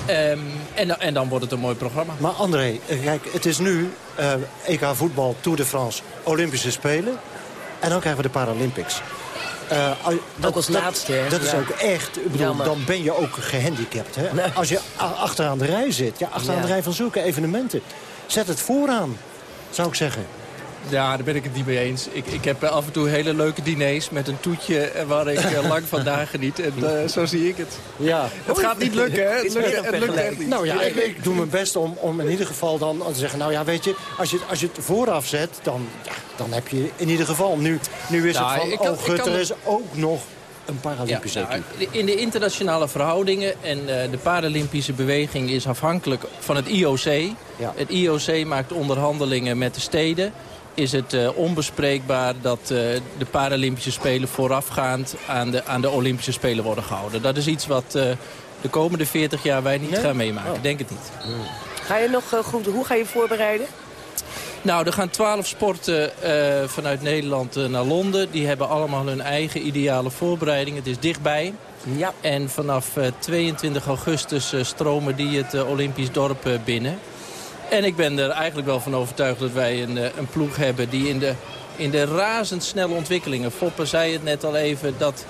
Um, en, en, dan wordt het een mooi programma. Maar André, kijk, het is nu uh, EK voetbal, Tour de France, Olympische Spelen. En dan krijgen we de Paralympics. Uh, dat, ook als laatste, hè? Dat is ook echt, ik bedoel, dan ben je ook gehandicapt. Hè? Nee. Als je achteraan de rij zit, ja, achteraan ja. de rij van zulke evenementen. Zet het vooraan, zou ik zeggen. Ja, daar ben ik het niet mee eens. Ik, ik heb af en toe hele leuke diners met een toetje waar ik lang vandaag geniet. En uh, zo zie ik het. Ja. Het gaat niet lukken, hè? Het lukt, het lukt echt niet. Nou ja, ik, ik, doe mijn best om, om in ieder geval dan te zeggen... nou ja, weet je, als je, als je het vooraf zet, dan, ja, dan heb je in ieder geval... Nu, nu is nou, het van, kan, oh gut, er is ook nog een Paralympische ja, nou, In de internationale verhoudingen en uh, de Paralympische beweging is afhankelijk van het IOC. Ja. Het IOC maakt onderhandelingen met de steden is het uh, onbespreekbaar dat uh, de Paralympische Spelen voorafgaand aan de, aan de Olympische Spelen worden gehouden. Dat is iets wat uh, de komende 40 jaar wij niet nee? gaan meemaken. Oh. denk het niet. Ga je nog goed, hoe ga je voorbereiden? Nou, er gaan twaalf sporten vanuit Nederland naar Londen. Die hebben allemaal hun eigen ideale voorbereiding. Het is dichtbij. Ja. En vanaf 22 augustus stromen die het Olympisch dorp binnen. En ik ben er eigenlijk wel van overtuigd dat wij een, een ploeg hebben die in de, in de razendsnelle ontwikkelingen... Foppe zei het net al even, dat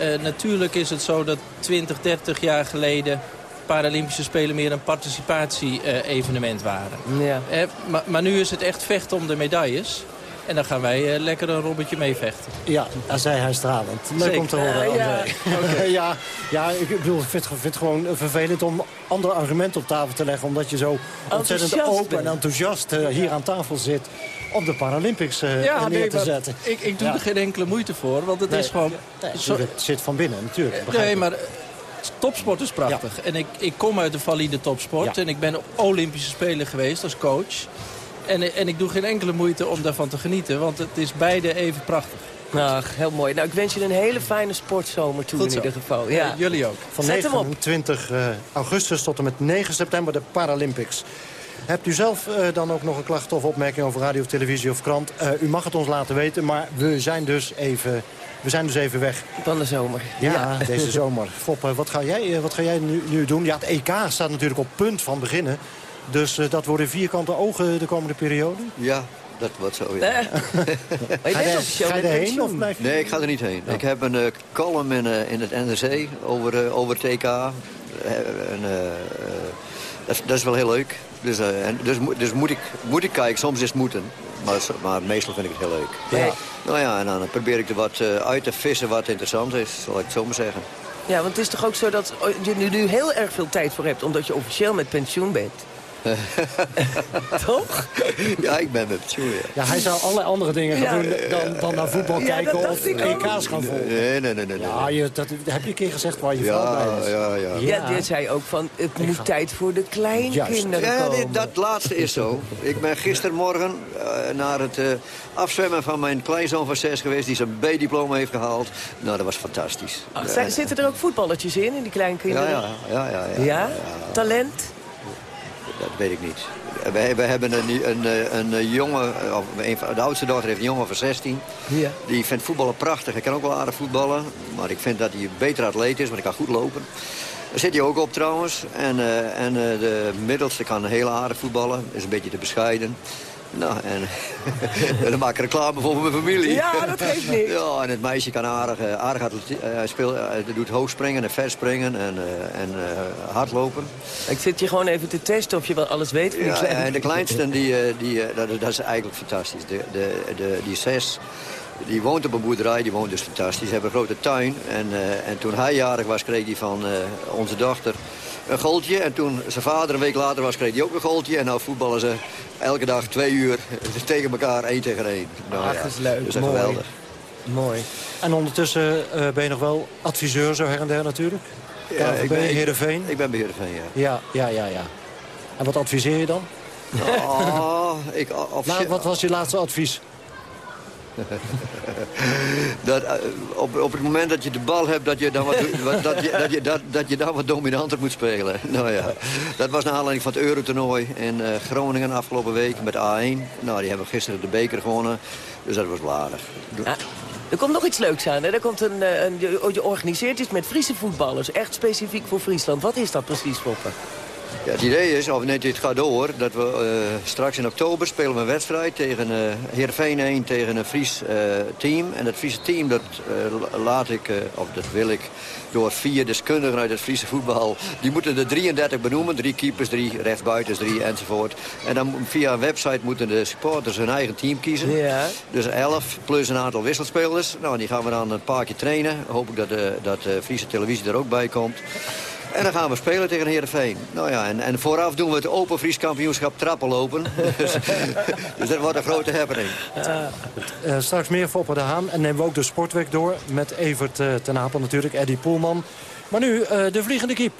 uh, natuurlijk is het zo dat 20, 30 jaar geleden... Paralympische Spelen meer een participatie-evenement uh, waren. Ja. Maar, maar, nu is het echt vechten om de medailles. En dan gaan wij uh, lekker een robbetje meevechten. Ja, daar zei hij stralend. Leuk om te horen, ja. [laughs] Okay. ja, ja, ik bedoel, vind, het gewoon vervelend om andere argumenten op tafel te leggen. Omdat je zo ontzettend open en enthousiast uh, hier aan tafel zit om de Paralympics uh, ja, neer nee, te zetten. Ik, ik doe ja. er geen enkele moeite voor, want het nee, is gewoon... Nee, zo... Het zit van binnen, natuurlijk. Nee, maar topsport is prachtig. Ja. En ik, ik kom uit de valide topsport. En ik ben Olympische Speler geweest als coach. En, en ik doe geen enkele moeite om daarvan te genieten. Want het is beide even prachtig. Nou, heel mooi. Nou, ik wens je een hele fijne sportzomer toe in ieder geval. Ja. ja. jullie ook. Van 29 uh, augustus tot en met 9 september de Paralympics. Hebt u zelf uh, dan ook nog een klacht of opmerking over radio, televisie of krant? Uh, u mag het ons laten weten, maar we zijn dus even we zijn dus even weg. Van de zomer. Ja, ja. deze zomer. Fop, wat ga jij, wat ga jij nu, nu, doen? Ja, het EK staat natuurlijk op punt van beginnen. Dus uh, dat worden vierkante ogen de komende periode? Ja, dat wordt zo, ja. maar [laughs] je ga, je, ga je erheen of blijf je? Nee, ik ga er niet heen. Ik heb een uh, column in, uh, in het NRC over, over. En, dat, dat, is wel heel leuk. Dus, en, dus, dus moet, ik, moet ik kijken. Soms is het moeten. Maar, maar meestal vind ik het heel leuk. Ja. Nou ja, en dan probeer ik er wat uit te vissen wat interessant is. Zal ik het zo maar zeggen. Ja, want het is toch ook zo dat je nu, nu heel erg veel tijd voor hebt... omdat je officieel met pensioen bent. [laughs] Toch? Ja, ik ben het. Ja. ja, hij zou allerlei andere dingen gaan doen dan, dan naar voetbal kijken of EK's gaan volgen. Nee, nee, nee. nee, Ja, je, dat heb je een keer gezegd waar je vrouw bij is. Ja, ja. Ja, dit zei ook van, het moet ga... tijd voor de kleinkinderen Ja, dit, dat laatste is zo. Ik ben gistermorgen uh, naar het uh, afzwemmen van mijn kleinzoon van zes geweest... die zijn B-diploma heeft gehaald. Nou, dat was fantastisch. Ach, zitten er ook voetballetjes in, in die kleinkinderen? Ja, ja, ja. ja, ja? Talent? Dat weet ik niet. We, we hebben een, een, een, een jongen, of een, de oudste dochter heeft een jongen van 16. Ja. Die vindt voetballen prachtig. Hij kan ook wel aardig voetballen. Maar ik vind dat hij een beter atleet is, want hij kan goed lopen. Daar zit hij ook op trouwens. En, uh, en uh, de middelste kan heel aardig voetballen. Is een beetje te bescheiden. Nou, en, [laughs] en dan maak ik reclame voor mijn familie. Ja, dat geeft niet. [laughs] Ja, en het meisje kan aardig, eh, aardig hij speelt, hij doet hoogspringen en verspringen en, uh, en uh, hardlopen. Ik zit je gewoon even te testen of je wel alles weet. Van ja, en de kleinste, die, die, dat, dat, is eigenlijk fantastisch. De, de, de, die zes, die woont op een boerderij, die woont dus fantastisch. Ze hebben een grote tuin. En, en toen hij jarig was, kreeg hij van onze dochter een goaltje. En toen zijn vader een week later was, kreeg hij ook een goaltje. En nou voetballen ze elke dag twee uur tegen elkaar, één tegen één. Nou, Ach, ja, is leuk. Dus Mooi. geweldig. Mooi. En ondertussen uh, ben je nog wel adviseur zo her en der natuurlijk? Ja, ik ben Heerenveen? Ik ben bij Heerenveen, ja. Ja, ja, ja, ja. En wat adviseer je dan? Oh, ik, [laughs] nou, wat was je laatste advies? [laughs] dat, uh, op, op het moment dat je de bal hebt, dat je dan wat, dat je, dat je, dat, dat je dan wat dominanter moet spelen. [laughs] Nou ja, dat was naar aanleiding van het Eurotoernooi in uh, Groningen afgelopen week met A1. Nou, die hebben gisteren de beker gewonnen, dus dat was wel aardig. Ja. Er komt nog iets leuks aan. Hè? Er komt een, eh, een, je organiseert iets met Friese voetballers. Echt specifiek voor Friesland. Wat is dat precies, Poppen? Ja, het idee is, of net dit gaat door, dat we uh, straks in oktober spelen we een wedstrijd tegen uh, Heerenveen 1 tegen een Fries uh, team. En dat Friese team, dat laat ik, of dat wil ik, door vier deskundigen uit het Friese voetbal. Die moeten de 33 benoemen, drie keepers, drie rechtsbuitens, drie enzovoort. En dan via een website moeten de supporters hun eigen team kiezen. Ja. Dus 11 plus een aantal wisselspelers. Nou, die gaan we dan een paar keer trainen. Hoop ik dat dat de Friese televisie er ook bij komt. En dan gaan we spelen tegen Heerenveen. Nou ja, en, en vooraf doen we het Open Fries kampioenschap trappen lopen. [laughs] dus, dus, dat wordt een grote happening. Uh, straks meer Foppe de Haan. En nemen we ook de Sportweek door. Met Evert uh, ten Apel natuurlijk, Eddie Poelman. Maar nu uh, de vliegende kiep.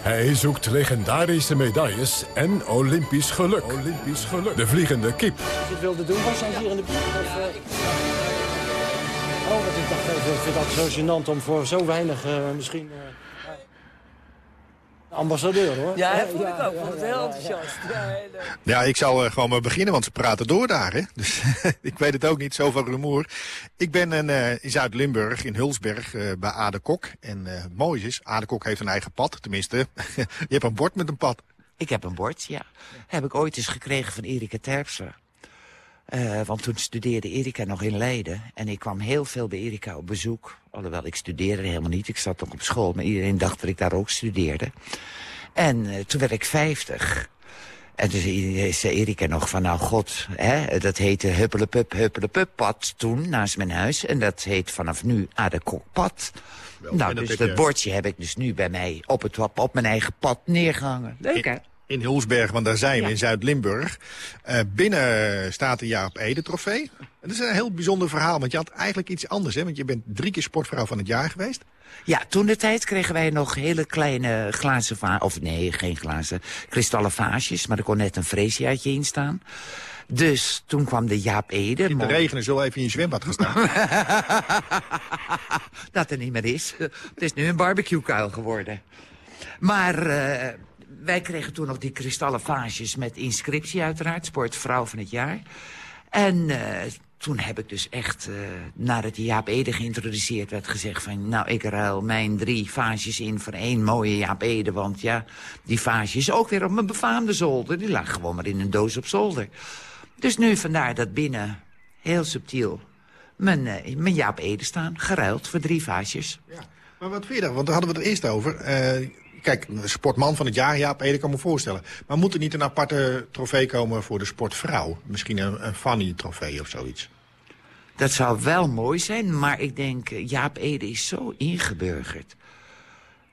Hij zoekt legendarische medailles en Olympisch geluk. Olympisch geluk. De vliegende kip. Als je het wilde doen, was dan hier in de buurt? Of, Oh, wat ik dacht, ik vind dat zo gênant om voor zo weinig misschien... Ambassadeur hoor. Ja, dat vond ik ook. Vond het heel enthousiast. Ja, ik zou uh, gewoon maar beginnen, want ze praten door daar. Hè? Dus [laughs] ik weet het ook niet, zoveel rumoer. Ik ben een, uh, in Zuid-Limburg, in Hulsberg, uh, bij Ade Kok. En het mooie is, Ade Kok heeft een eigen pad. Tenminste, [laughs] je hebt een bord met een pad. Ik heb een bord, ja. Heb ik ooit eens gekregen van Erika Terpstra. Uh, want toen studeerde Erika nog in Leiden. En ik kwam heel veel bij Erika op bezoek. Alhoewel, ik studeerde helemaal niet. Ik zat nog op school. Maar iedereen dacht dat ik daar ook studeerde. En uh, toen werd ik vijftig. En toen zei Erika nog van, nou god, hè, dat heette Huppelepup, Huppelepup pad toen, naast mijn huis. En dat heet vanaf nu Adekokpad. Nou, dus dat bordje heb ik dus nu bij mij op, het, op mijn eigen pad neergehangen. Leuk, hè? In Hulsberg, want daar zijn we, in Zuid-Limburg. Uh, binnen staat de Jaap Ede trofee. Het is een heel bijzonder verhaal, want je had eigenlijk iets anders. Hè? Want je bent drie keer sportvrouw van het jaar geweest. Ja, toen de tijd kregen wij nog hele kleine glazen vaasjes. Of nee, geen glazen, kristallen vaasjes. Maar er kon net een freesiaatje in staan. Dus toen kwam de Jaap Ede. In de regen is wel even in je zwembad gestaan. [laughs] dat er niet meer is. Het is nu een barbecuekuil geworden. Maar... Uh, wij kregen toen nog die kristallen vaasjes met inscriptie uiteraard. Sportvrouw van het jaar. En uh, toen heb ik dus echt, uh, nadat die Jaap Ede geïntroduceerd werd, gezegd van... nou, ik ruil mijn drie vaasjes in voor één mooie Jaap Ede. Want ja, die vaasjes ook weer op mijn befaamde zolder. Die lag gewoon maar in een doos op zolder. Dus nu vandaar dat binnen, heel subtiel, mijn, uh, mijn Jaap Ede staan. Geruild voor drie vaasjes. Ja. Maar wat vind je Want daar hadden we het eerst over. Kijk, sportman van het jaar, ja, Ede kan me voorstellen. Maar moet er niet een aparte trofee komen voor de sportvrouw? Misschien een, een Fanny-trofee of zoiets? Dat zou wel mooi zijn, maar ik denk, eh, Jaap Ede is zo ingeburgerd...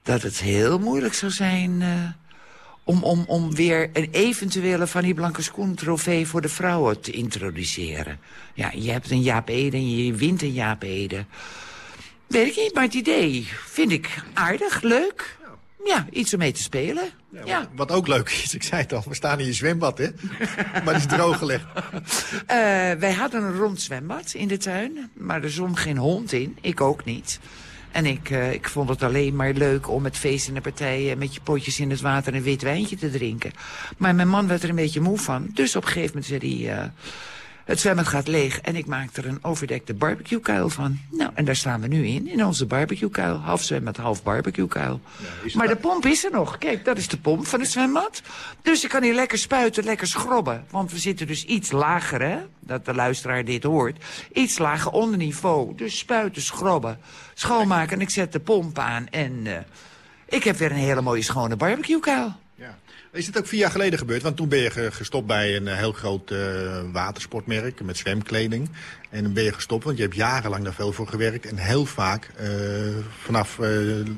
dat het heel moeilijk zou zijn uh, om, om, om weer een eventuele Fanny Blanke Schoen trofee voor de vrouwen te introduceren. Ja, je hebt een Jaap Ede en je wint een Jaap Ede. Weet ik niet, maar het idee vind ik aardig, leuk. Ja, iets om mee te spelen. Ja, Wat ook leuk is, ik zei het al, we staan in je zwembad, hè? [laughs] maar het is drooggelegd. Uh, wij hadden een rond zwembad in de tuin, maar er zwom geen hond in. Ik ook niet. En ik, uh, ik vond het alleen maar leuk om met feesten en de partijen... met je potjes in het water een wit wijntje te drinken. Maar mijn man werd er een beetje moe van. Dus op een gegeven moment zei hij... Uh, het zwembad gaat leeg en ik maak er een overdekte barbecuekuil van. Nou, en daar staan we nu in, in onze barbecuekuil. Half zwembad, half barbecuekuil. Ja, maar de pomp is er nog. Kijk, dat is de pomp van het zwembad. Dus ik kan hier lekker spuiten, lekker schrobben. Want we zitten dus iets lager, hè, dat de luisteraar dit hoort. Iets lager onder niveau. Dus spuiten, schrobben, schoonmaken. En ik zet de pomp aan en uh, ik heb weer een hele mooie schone barbecuekuil. Is het ook vier jaar geleden gebeurd? Want toen ben je gestopt bij een eh, heel groot uh, watersportmerk met zwemkleding. En dan ben je gestopt, want je hebt jarenlang daar veel voor gewerkt. En heel vaak uh, vanaf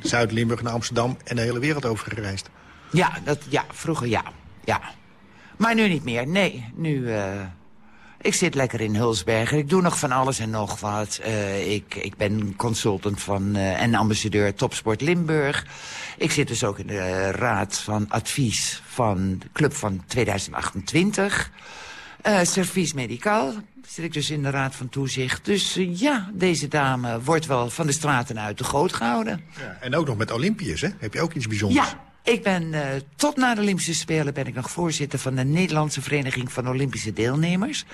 Zuid-Limburg naar Amsterdam en de hele wereld over gereisd. Ja, dat, ja vroeger ja. ja. Maar nu niet meer. Nee, nu... Ik zit lekker in Hulsbergen. Ik doe nog van alles en nog wat. Uh, ik, ik ben consultant van, uh, en ambassadeur Topsport Limburg. Ik zit dus ook in de raad van advies van de Club van 2028. Uh, Service Medicaal zit ik dus in de raad van toezicht. Dus ja, deze dame wordt wel van de straten uit de goot gehouden. Ja, en ook nog met Olympiërs, hè? Heb je ook iets bijzonders? Ja, ik ben uh, tot na de Olympische Spelen ben ik nog voorzitter van de Nederlandse Vereniging van Olympische Deelnemers.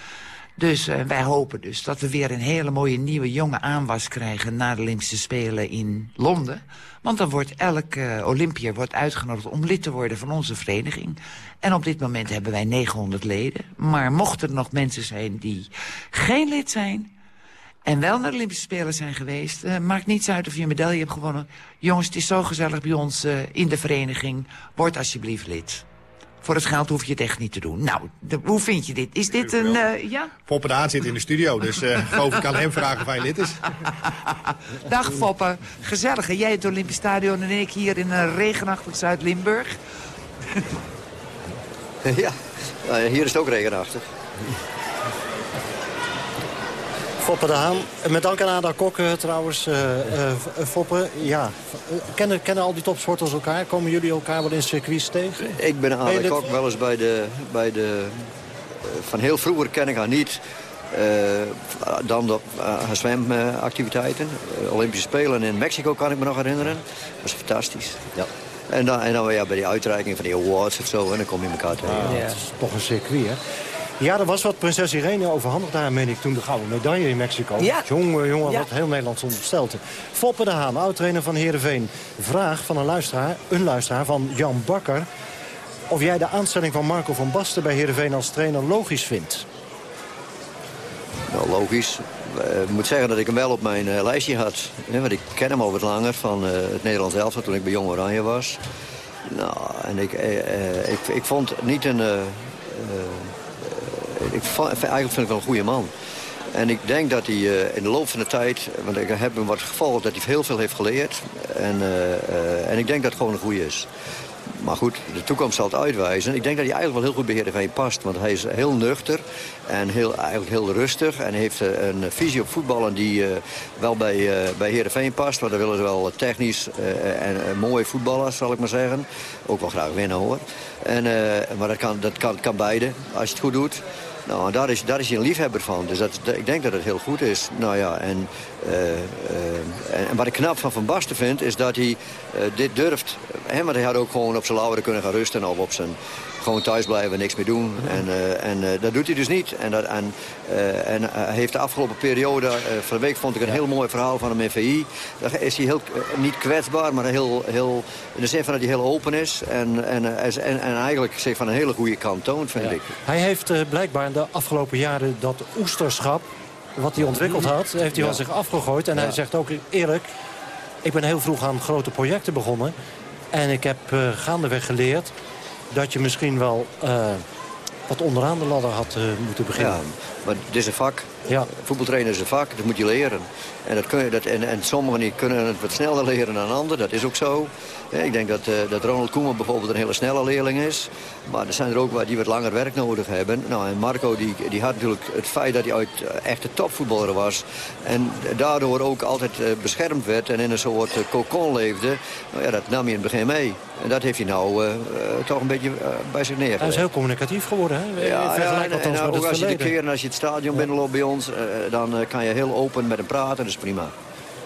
Dus uh, wij hopen dus dat we weer een hele mooie nieuwe jonge aanwas krijgen na de Olympische Spelen in Londen. Want dan wordt elke uh, Olympiër wordt uitgenodigd om lid te worden van onze vereniging. En op dit moment hebben wij 900 leden. Maar mochten er nog mensen zijn die geen lid zijn en wel naar de Olympische Spelen zijn geweest... Uh, maakt niets uit of je een medaille hebt gewonnen. Jongens, het is zo gezellig bij ons uh, in de vereniging. Word alsjeblieft lid. Voor het geld hoef je het echt niet te doen. Nou, de, hoe vind je dit? Is dit een... Uh, ja? Foppe Daan zit in de studio, dus uh, [laughs] geloof ik aan hem vragen of hij lid is. Dag Foppe. Gezellig, Jij het Olympisch Stadion en ik hier in een regenachtig Zuid-Limburg. [laughs] ja, hier is het ook regenachtig. [laughs] Foppe de Haan. Met dank aan Ada Kokken trouwens. Uh, uh, Foppe, ja. Kennen, kennen al die topsporters elkaar? Komen jullie elkaar wel in circuits tegen? Ik ben Ada ben Kok wel eens bij de... Bij de van heel vroeger ken ik haar niet. Uh, dan de haar zwemactiviteiten. Olympische Spelen in Mexico kan ik me nog herinneren. Dat was fantastisch. Ja. En dan, en dan ja, bij die uitreiking van die awards of zo. En dan kom je elkaar tegen. Ah, ja. Het is toch een circuit, hè? Ja, er was wat prinses Irene overhandigd daar, meen ik, toen de gouden medaille in Mexico. Ja. Jongen, jongen, wat heel Nederland stond op stelte. Foppe de Haan, oud-trainer van Heerenveen. Vraag van een luisteraar, een luisteraar van Jan Bakker... of jij de aanstelling van Marco van Basten bij Heerenveen als trainer logisch vindt. Nou, logisch. Ik moet zeggen dat ik hem wel op mijn uh, lijstje had. want ik ken hem over het langer van uh, het Nederlands elftal toen ik bij Jong Oranje was. Nou, en ik, eh, eh, ik, ik vond niet een... ik eigenlijk vind ik wel een goede man. En ik denk dat hij eh, in de loop van de tijd... want ik heb hem wat gevolgd, dat hij heel veel heeft geleerd. En, eh, eh, en ik denk dat het gewoon een goede is. Maar goed, de toekomst zal het uitwijzen. Ik denk dat hij eigenlijk wel heel goed bij Heerenveen past. Want hij is heel nuchter en heel, eigenlijk heel rustig. En heeft een visie op voetballen die wel bij, uh, bij Heerenveen past. Want dan willen ze wel technisch en mooie voetballers, zal ik maar zeggen. Ook wel graag winnen hoor. En, maar dat kan, dat kan, kan beide, als je het goed doet. Nou, daar is, daar is hij een liefhebber van. Dus dat, ik denk dat het heel goed is. Nou ja, en, uh, uh, en, wat ik knap van Van Basten vind, is dat hij uh, dit durft. Hè, want hij had ook gewoon op zijn lauweren kunnen gaan rusten... of op zijn gewoon thuis blijven en niks meer doen. En, uh, en uh, dat doet hij dus niet. En, dat, en, uh, en hij heeft de afgelopen periode... van de week vond ik een heel mooi verhaal van hem VI. Daar is hij heel, niet kwetsbaar, maar heel, heel, in de zin van dat hij heel open is. En, en, en, en eigenlijk zich van een hele goede kant toont, vind ja. ik. Hij heeft blijkbaar de afgelopen jaren dat oesterschap... wat hij ontwikkeld had, heeft hij ja. zich afgegooid. En ja. hij zegt ook eerlijk... ik ben heel vroeg aan grote projecten begonnen... En ik heb gaandeweg geleerd dat je misschien wel uh, wat onderaan de ladder had uh, moeten beginnen. Ja, maar dit is een vak. Ja. Voetbaltrainen is een vak, dat moet je leren. En, dat kun je, dat, en, en sommigen die kunnen het wat sneller leren dan anderen, dat is ook zo. Ja, ik denk dat, uh, dat Ronald Koeman bijvoorbeeld een hele snelle leerling is. Maar er zijn er ook wat die wat langer werk nodig hebben. Nou, en Marco die, die had natuurlijk het feit dat hij uit echte topvoetballer was. En daardoor ook altijd uh, beschermd werd en in een soort cocon leefde. Nou ja, dat nam hij in het begin mee. En dat heeft hij nou toch een beetje bij zich neergelegd. Hij is heel communicatief geworden, hè? Ja, ja en, en, en ook als je de keer als je het stadion binnenloopt bij ons... dan kan je heel open met hem praten, dus prima.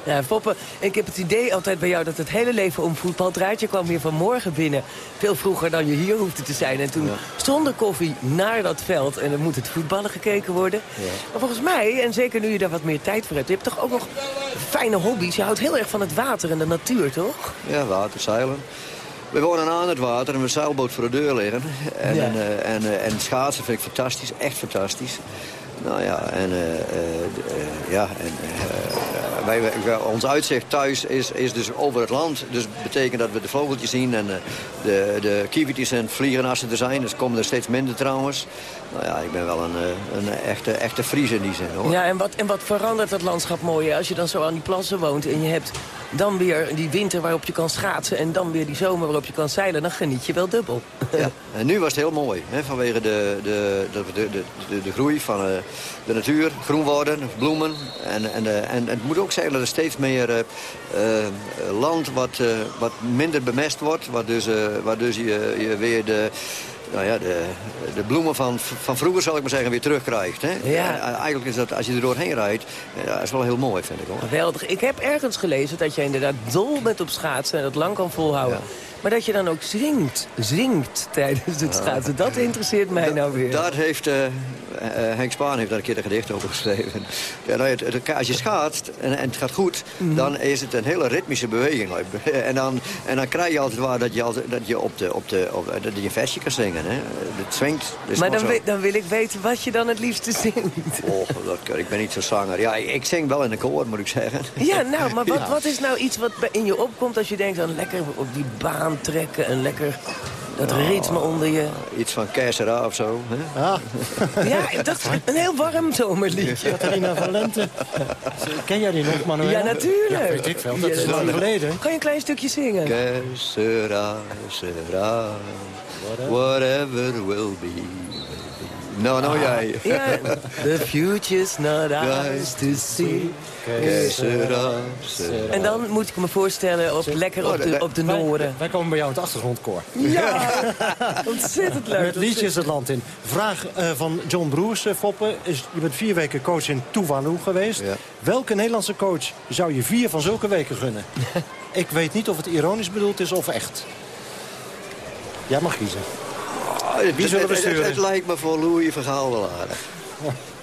Ja, Poppen, ik heb het idee altijd bij jou dat het hele leven om voetbal draait. Je kwam hier vanmorgen binnen, veel vroeger dan je hier hoefde te zijn. En toen ja. zonder koffie naar dat veld en dan moet het voetballen gekeken worden. Ja. Maar volgens mij, en zeker nu je daar wat meer tijd voor hebt... je hebt toch ook nog fijne hobby's. Je houdt heel erg van het water en de natuur, toch? Ja, water, zeilen. We wonen aan het water en we zeilboot voor de deur liggen. En, ja. en, uh, en, en schaatsen vind ik fantastisch, echt fantastisch. Nou ja, en, uh, uh, ja, en uh, wij, wij, ons uitzicht thuis is, is dus over het land. Dus dat betekent dat we de vogeltjes zien en de, de kievitjes en vliegen als ze er zijn. Dus komen er steeds minder trouwens. Nou ja, ik ben wel een, een echte, echte Fries in die zin hoor. Ja, en wat, en wat verandert het landschap mooi als je dan zo aan die plassen woont en je hebt dan weer die winter waarop je kan schaatsen... en dan weer die zomer waarop je kan zeilen, dan geniet je wel dubbel. Ja, en nu was het heel mooi. Hè, vanwege de, de, de, de, de, de groei van uh, de natuur, groen worden, bloemen. En, en, en het moet ook zijn dat er steeds meer uh, land wat, wat minder bemest wordt. Wat dus, waar dus je, je weer de nou ja, de, de bloemen van, van vroeger, zal ik maar zeggen, weer terugkrijgt. Hè? Ja. En eigenlijk is dat, als je er doorheen rijdt, ja, is wel heel mooi, vind ik. Hoor. Geweldig. Ik heb ergens gelezen dat je inderdaad dol bent op schaatsen en dat lang kan volhouden. Ja. Maar dat je dan ook zingt, zingt tijdens het schaatsen. Dat interesseert mij nou weer. Daar heeft, uh, uh, Henk Spaan heeft daar een keer een gedicht over geschreven. Ja, nou, als je schaatst en, en, het gaat goed, mm -hmm. dan is het een hele ritmische beweging. En dan, en dan krijg je altijd waar dat je, altijd, dat je op de, op de, op, dat je een versje kan zingen. Hè. Het swingt. Maar dan, we, dan, wil ik weten wat je dan het liefste zingt. Oh, dat, ik ben niet zo zanger. Ja, ik, ik, zing wel in de koor, moet ik zeggen. Ja, nou, maar wat, [laughs] ja. wat is nou iets wat in je opkomt als je denkt... dan lekker op die baan trekken en lekker dat Nou, ritme onder je. Iets van Kersera of zo. Hè? [laughs] Ja. Ja, dat is een heel warm zomerliedje. Catharina Valente. Ken jij die nog, Manuel? Ja, natuurlijk. Ja, weet ik wel. Dat Ja, is lang geleden. Kan je een klein stukje zingen? Que sera, sera, whatever will be. Nou, nou jij. Ja, the future's not ours to see. En dan moet ik me voorstellen op lekker op de, op de Wij- noorden. Wij komen bij jou in het achtergrondkoor. Ja, ontzettend leuk. Met liedjes het land in. Vraag eh, van John Broers, Foppe. Is, je bent vier weken coach in Tuvalu geweest. Ja. Welke Nederlandse coach zou je vier van zulke weken gunnen? [laughs] Ik weet niet of het ironisch bedoeld is of echt. Jij mag kiezen. Het- Wie zullen we het- het- sturen? Het, lijkt me voor Louis Vergaal wel aardig. [laughs]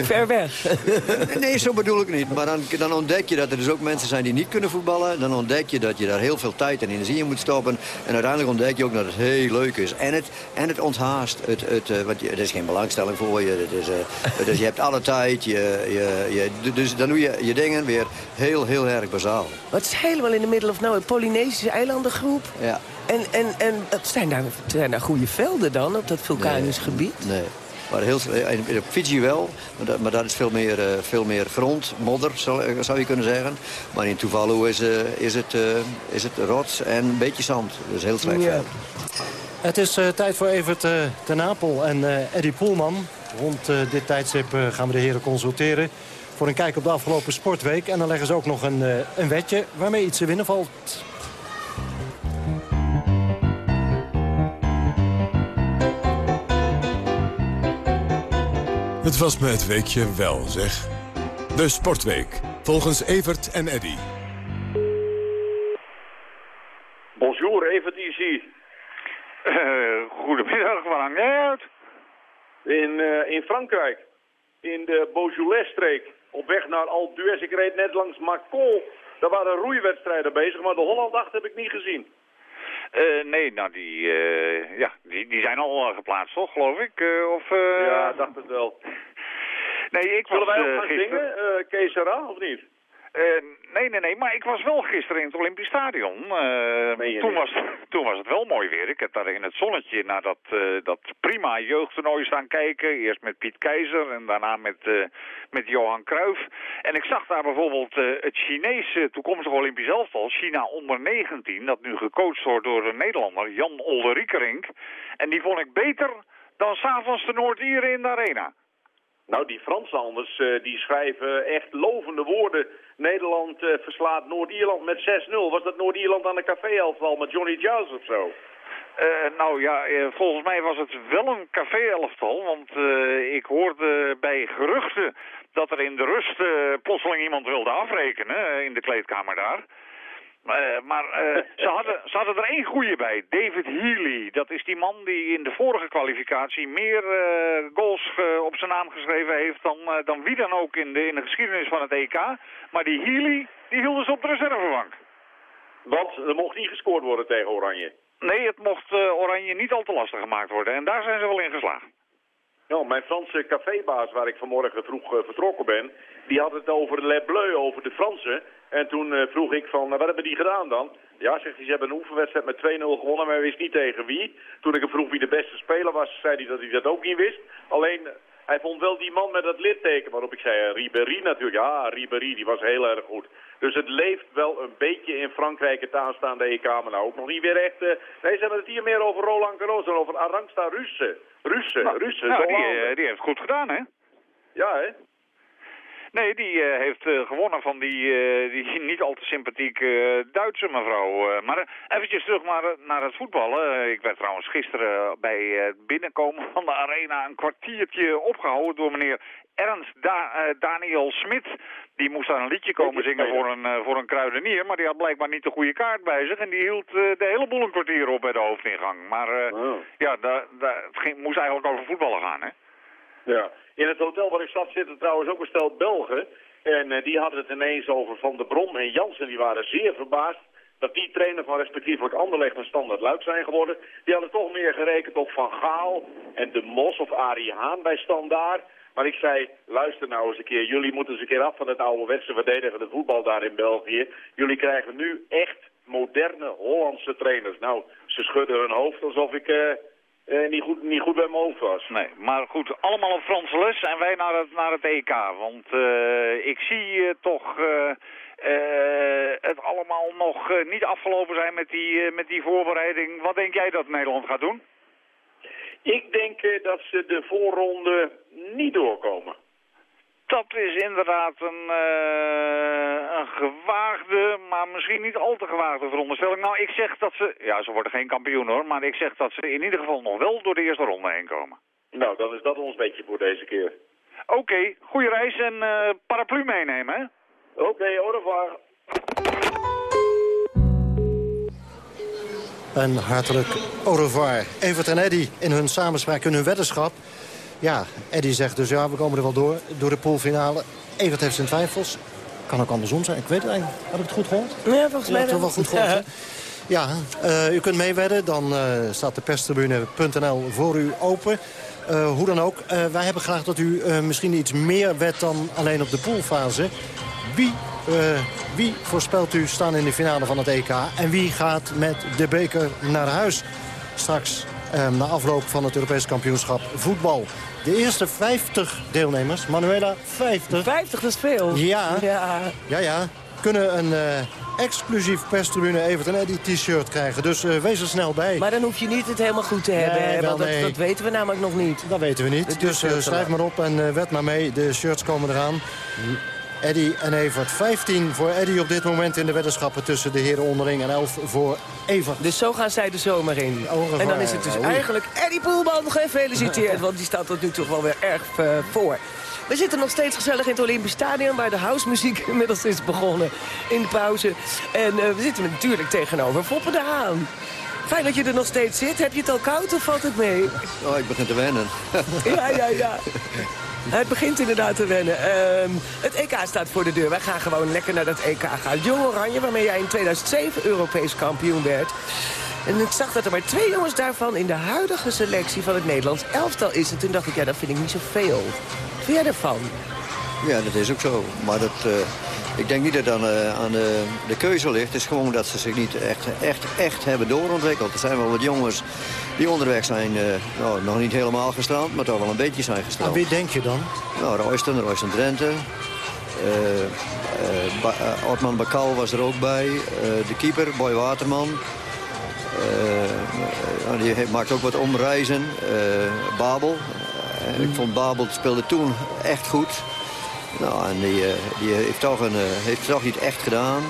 ver weg. [laughs] nee, zo bedoel ik niet. Maar dan, dan ontdek je dat er dus ook mensen zijn die niet kunnen voetballen. Dan ontdek je dat je daar heel veel tijd en energie in moet stoppen. En uiteindelijk ontdek je ook dat het heel leuk is. En het, en het onthaast. Het, het, uh, want je, er is geen belangstelling voor je. Het is, uh, dus je hebt alle tijd. Je, je, je, dus dan doe je je dingen weer heel, heel erg bazaal. Wat is helemaal in de middle of nowhere. Polynesische eilandengroep. Ja. En, en, en zijn, daar, zijn daar goede velden dan op dat vulkanisch gebied? Nee. Maar heel, op Fiji wel, maar dat, maar dat is veel meer, uh, veel meer grond, modder zou, zou, je kunnen zeggen. Maar in Tuvalu is, uh, is, het, uh, is het rots en een beetje zand. Dus heel slecht ja. Het is tijd voor Evert ten Napel en Eddie Poelman. Rond dit tijdstip gaan we de heren consulteren voor een kijk op de afgelopen sportweek. En dan leggen ze ook nog een, een wetje waarmee iets te winnen valt. Het was me het weekje wel, zeg. De Sportweek, volgens Evert en Eddy. Bonjour, Evert ici. Uh, goedemiddag, waar jij uit? In, uh, in Frankrijk, in de Beaujolais-streek. Op weg naar Alpe. Ik reed net langs Macon. Daar waren roeiwedstrijden bezig, maar de Holland 8 heb ik niet gezien. Uh, nee, nou die, uh, ja, die, die zijn al geplaatst, toch, geloof ik? Uh, of, Ja, dacht het wel. nee, ik Zullen was wij ook gaan gisteren... zingen, Kees Sarah, of niet? Uh, nee, nee, nee, maar ik was wel gisteren in het Olympisch Stadion. Uh, toen, was, [laughs] toen was het wel mooi weer. Ik heb daar in het zonnetje naar dat, uh, dat prima jeugdtoernooi staan kijken. Eerst met Piet Keizer en daarna met, met Johan Cruijff. En ik zag daar bijvoorbeeld het Chinese toekomstige Olympisch elftal, China onder 19, dat nu gecoacht wordt door een Nederlander, Jan Olderiekerink. En die vond ik beter dan s'avonds de Noord-Ieren in de arena. Nou, die Franslanders uh, die schrijven echt lovende woorden. Nederland uh, verslaat Noord-Ierland met 6-0. Was dat Noord-Ierland aan de café-elftal met Johnny Jazz of zo? Uh, nou ja, volgens mij was het wel een café-elftal. Want ik hoorde bij geruchten dat er in de rust plotseling iemand wilde afrekenen in de kleedkamer daar. Uh, maar uh, [laughs] ze, hadden, ze hadden er één goeie bij, David Healy. Dat is die man die in de vorige kwalificatie meer uh, goals op zijn naam geschreven heeft dan, dan wie dan ook in de, in de geschiedenis van het EK. Maar die Healy, die hielden ze op de reservebank. Want er mocht niet gescoord worden tegen Oranje? Nee, het mocht Oranje niet al te lastig gemaakt worden. En daar zijn ze wel in geslaagd. Nou, mijn Franse cafébaas, waar ik vanmorgen vroeg vertrokken ben, die had het over Le Bleu, over de Fransen. En toen uh, vroeg ik van, wat hebben die gedaan dan? Ja, zegt hij, ze hebben een oefenwedstrijd met 2-0 gewonnen, maar hij wist niet tegen wie. Toen ik hem vroeg wie de beste speler was, zei hij dat hij dat ook niet wist. Alleen, hij vond wel die man met dat litteken, waarop ik zei, Ribéry natuurlijk. Ja, Ribéry, die was heel erg goed. Dus het leeft wel een beetje in Frankrijk het aanstaande EK, maar nou ook nog niet weer echt... Uh... Nee, ze hebben het hier meer over Roland Garros en over Arangsta Russen. Russen, nou, Russen. Nou, die, die heeft goed gedaan, hè? Ja, hè? Nee, die uh, heeft uh, gewonnen van die, uh, die [laughs] niet al te sympathieke Duitse mevrouw. maar eventjes terug naar, naar het voetballen. ik werd trouwens gisteren bij het binnenkomen van de arena een kwartiertje opgehouden door meneer Ernst da Daniel Smit. Die moest daar een liedje komen zingen voor een, voor een kruidenier, maar die had blijkbaar niet de goede kaart bij zich. En die hield de hele boel een kwartier op bij de hoofdingang. Maar oh. ja, da, da, het ging, moest eigenlijk over voetballen gaan, hè? Ja, in het hotel waar ik zat zitten trouwens ook een stel Belgen. En uh, die hadden het ineens over Van der Brom en Jansen. Die waren zeer verbaasd dat die trainer van respectievelijk Anderlecht en Standard Luik zijn geworden. Die hadden toch meer gerekend op Van Gaal en De Mos of Arie Haan bij Standaard. Maar ik zei, luister nou eens een keer, jullie moeten eens een keer af van het ouderwetse verdedigende voetbal daar in België. Jullie krijgen nu echt moderne Hollandse trainers. Nou, ze schudden hun hoofd alsof ik... Uh, uh, niet, goed, niet goed bij mijn hoofd was. Nee, maar goed, allemaal op Franse les en wij naar het, naar het EK. Want uh, ik zie uh, toch het allemaal nog niet afgelopen zijn met die, met die voorbereiding. Wat denk jij dat Nederland gaat doen? Ik denk dat ze de voorronde niet doorkomen. Dat is inderdaad een, uh, een gewaagde, maar misschien niet al te gewaagde veronderstelling. Nou, ik zeg dat ze, ja, ze worden geen kampioen hoor, maar ik zeg dat ze in ieder geval nog wel door de eerste ronde heen komen. Nou, dan is dat ons beetje voor deze keer. Oké, okay, goede reis en uh, paraplu meenemen, hè? Oké, okay, au revoir. Een hartelijk au revoir. Evert en Eddy in hun samenspraak, in hun weddenschap Ja, Eddie zegt dus ja, we komen er wel door, door de poolfinale. Evert heeft zijn twijfels. Kan ook andersom zijn, ik weet het eigenlijk. Heb ik het goed gehoord? Ja, volgens mij Ja, wel goed gehoord? Ja, eh, u kunt meewedden. Dan eh, staat de perstribune.nl voor u open. Eh, hoe dan ook, wij hebben graag dat u misschien iets meer wedt dan alleen op de poolfase. Wie, wie voorspelt u staan in de finale van het EK? En wie gaat met de beker naar huis? Straks na afloop van het Europees kampioenschap voetbal. De eerste 50 deelnemers, Manuela, 50. 50, dat is veel. Ja, Ja. ja, ja. Kunnen een eh, exclusief perstribune Evert en Eddie t-shirt krijgen. Dus eh, wees er snel bij. Maar dan hoef je niet het helemaal goed te hebben. Nee, hè, wel want dat, nee. dat weten we namelijk nog niet. Dat weten we niet. Het Dus eh, schrijf maar op en wed maar mee. De shirts komen eraan. Eddie en Evert. 15 voor Eddie op dit moment in de weddenschappen tussen de heren onderling. En 11 voor Evert. Dus zo gaan zij de zomer in. En dan is het dus Oei. eigenlijk Eddie Poelman gefeliciteerd. want die staat tot nu toe wel weer erg eh, voor. We zitten nog steeds gezellig in het Olympisch Stadion... waar de housemuziek [laughs] inmiddels is begonnen in de pauze. En eh, we zitten natuurlijk tegenover Foppe de Haan. Fijn dat je er nog steeds zit. Heb je het al koud of valt het mee? Oh, ik begin te wennen. Ja, ja, ja. [laughs] Het begint inderdaad te wennen. Ehm, het EK staat voor de deur. Wij gaan gewoon lekker naar dat EK gaan. Jong Oranje, waarmee jij in 2007 Europees kampioen werd. En ik zag dat er maar twee jongens daarvan in de huidige selectie van het Nederlands elftal is. En toen dacht ik, ja, dat vind ik niet zoveel. Wat vind jij ervan? Ja, dat is ook zo. Maar dat, eh, ik denk niet dat het aan, eh, aan de, de keuze ligt. Het is gewoon dat ze zich niet echt, echt, echt hebben doorontwikkeld. Er zijn wel wat jongens die onderweg zijn, eh, nou, nog niet helemaal gestrand, maar toch wel een beetje zijn Aan gestrand. wie denk je dan? Nou, Royston, Royston Drenthe. Ba- eh, Otman Bakal was er ook bij. de keeper, Boy Waterman. Die maakt ook wat omreizen. Babel. Ik vond Babel speelde toen echt goed. Nou, en die, eh, die heeft, toch een, eh, heeft toch niet echt gedaan.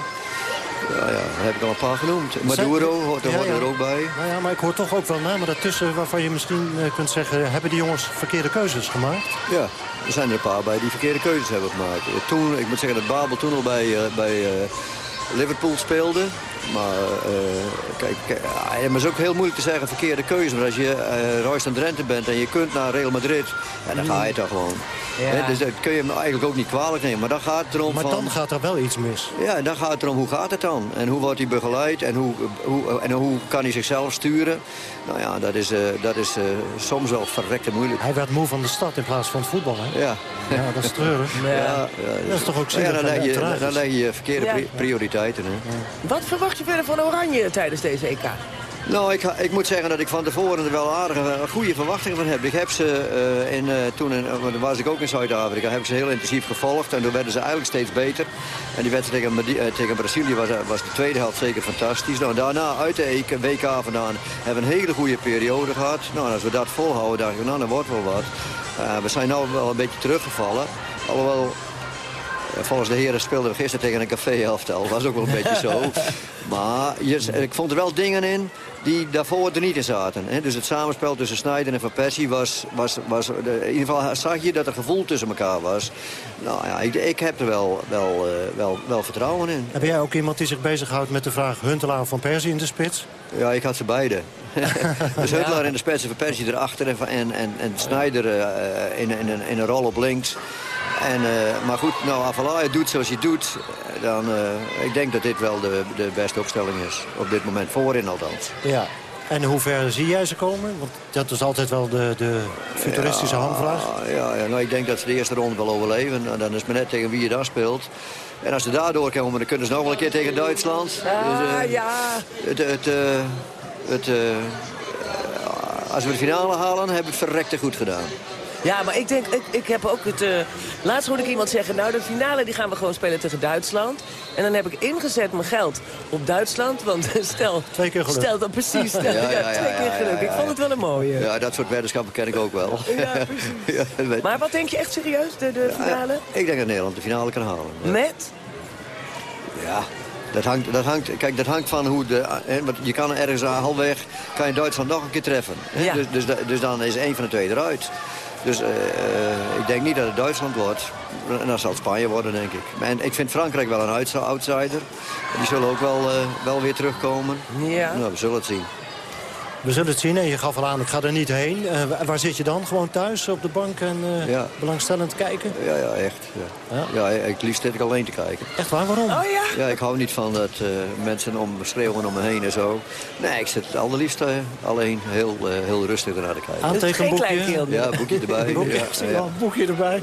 Ja, ja, daar heb ik al een paar genoemd. Maduro hoort, Ja, hoort ja. er ook bij. Nou ja, maar ik hoor toch ook wel namen daartussen waarvan je misschien eh, kunt zeggen... hebben die jongens verkeerde keuzes gemaakt? Ja, er zijn er een paar bij die verkeerde keuzes hebben gemaakt. Toen, ik moet zeggen dat Babel toen al bij, bij Liverpool speelde. Maar eh, kijk, kijk, het is ook heel moeilijk te zeggen verkeerde keuze. Maar als je uh, Royston Drenthe bent en je kunt naar Real Madrid, ja, dan ga je toch gewoon. Ja. Dus dat kun je hem eigenlijk ook niet kwalijk nemen. Maar dan gaat het erom Maar van... dan gaat er wel iets mis. Ja, dan gaat het erom hoe gaat het dan? En hoe wordt hij begeleid? En hoe, hoe, en hoe kan hij zichzelf sturen? Nou ja, dat is, eh, dat is eh, soms wel verrekte moeilijk. Hij werd moe van de stad in plaats van het voetbal, hè? Ja. Ja, dat is treurig. Ja, ja, Dat is toch ook Nou ja, dan, leg je, dan leg je verkeerde pri- prioriteiten. Hè. Wat verwacht je verder van Oranje tijdens deze EK? Nou, ik, ik moet zeggen dat ik van tevoren er wel aardige, eh, goede verwachtingen van heb. Ik heb ze eh, in, eh, toen, toen was ik ook in Zuid-Afrika, heb ze heel intensief gevolgd. En toen werden ze eigenlijk steeds beter. En die wedstrijd tegen, tegen Brazilië was, was de tweede helft zeker fantastisch. Nou, daarna uit de EK, WK vandaan hebben we een hele goede periode gehad. Nou, als we dat volhouden, dacht ik, nou, dan wordt wel wat. We zijn nu wel een beetje teruggevallen. Alhoewel, Volgens de heren speelden we gisteren tegen een café-elftal. Dat was ook wel een beetje zo. [laughs] Maar je, ik vond er wel dingen in die daarvoor er niet in zaten. Hè. Dus het samenspel tussen Snyder en Van Persie was... was, was de- in ieder geval zag je dat er gevoel tussen elkaar was. Nou ja, ik, ik heb er wel, wel, eh, wel, wel vertrouwen in. Ben jij ook iemand die zich bezighoudt met de vraag Huntelaar van Persie in de spits? Ja, ik had ze beide. [laughs] [laughs] dus Huntelaar in de spits en Van Persie erachter... en, en, en, en Snyder eh, in, in, een, in een rol op links. En, eh, maar goed, nou, Avalaya doet zoals hij doet. eh, Dan, eh, ik denk dat dit wel de, de beste opstelling is. Op dit moment, voorin althans. Ja. En hoe ver zie jij ze komen? Want dat is altijd wel de, de futuristische ja, hamvraag. Ja, ja, nou, ik denk dat ze de eerste ronde wel overleven. En dan is het maar net tegen wie je daar speelt. En als ze daardoor komen, dan kunnen ze nog wel een keer tegen Duitsland. Dus, eh, Ah, ja. Het, het, het, eh, als we de finale halen, hebben we het verrekte goed gedaan. Ja, maar ik denk, ik, ik heb ook het... eh, laatst hoorde ik iemand zeggen, nou de finale die gaan we gewoon spelen tegen Duitsland. En dan heb ik ingezet mijn geld op Duitsland, want [laughs] stel... Twee keer geluk. Stel dat precies, stel, [laughs] Ja, ja, ja, ja, twee keer ja, geluk. ja, ja, Ik vond het wel een mooie. Ja, dat soort weddenschappen ken ik ook wel. Ja, [laughs] Ja, weet- Maar wat denk je echt serieus, de, de finale? ik denk dat Nederland de finale kan halen. Met? Ja, dat hangt, dat hangt, kijk, dat hangt van hoe de... Hè, want je kan ergens aan halfweg kan je Duitsland nog een keer treffen. Hè? Ja. Dus, dus, dus dan is één van de twee eruit. Dus eh, eh, ik denk niet dat het Duitsland wordt. En dan zal het Spanje worden, denk ik. En ik vind Frankrijk wel een outs- outsider. Die zullen ook wel, eh, wel weer terugkomen. Ja. Nou, we zullen het zien. We zullen het zien. En je gaf al aan, ik ga er niet heen. Uh, waar zit je dan? Gewoon thuis op de bank en uh, ja. belangstellend kijken? Ja, ja echt. Ja. Ja? ja ik liefst zit ik alleen te kijken. Echt waar? Waarom? Oh ja? Ja, ik hou niet van dat uh, mensen om schreeuwen om me heen en zo. Nee, ik zit allerliefst alleen heel, heel rustig naar te kijken. Aantekenboekje? Ja, boekje erbij. [laughs] boekje, ja, boekje erbij.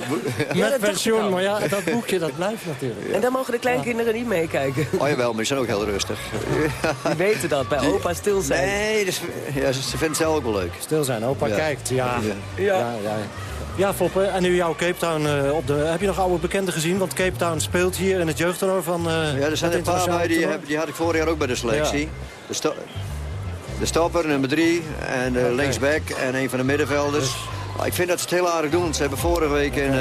Met [laughs] pensioen, maar ja, dat boekje dat blijft natuurlijk. En dan mogen de kleinkinderen niet meekijken? Oh jawel, maar die zijn ook heel rustig. Die weten dat, bij opa stil zijn. Nee, dus, [laughs] ja, ze vinden het zelf ook wel leuk. Stil zijn, opa kijkt, ja. Ja. ja. ja, ja. Foppe, en nu jouw Cape Town uh, op de... Heb je nog oude bekenden gezien? Want Cape Town speelt hier in het jeugdtoernooi van... Uh, ja, er zijn een paar bij, die, heb, die had ik vorig jaar ook bij de selectie. De, sto de stopper, nummer drie, en de okay. linksback en een van de middenvelders. Dus... Ik vind dat ze het heel aardig doen. Ze hebben vorige week in... Uh,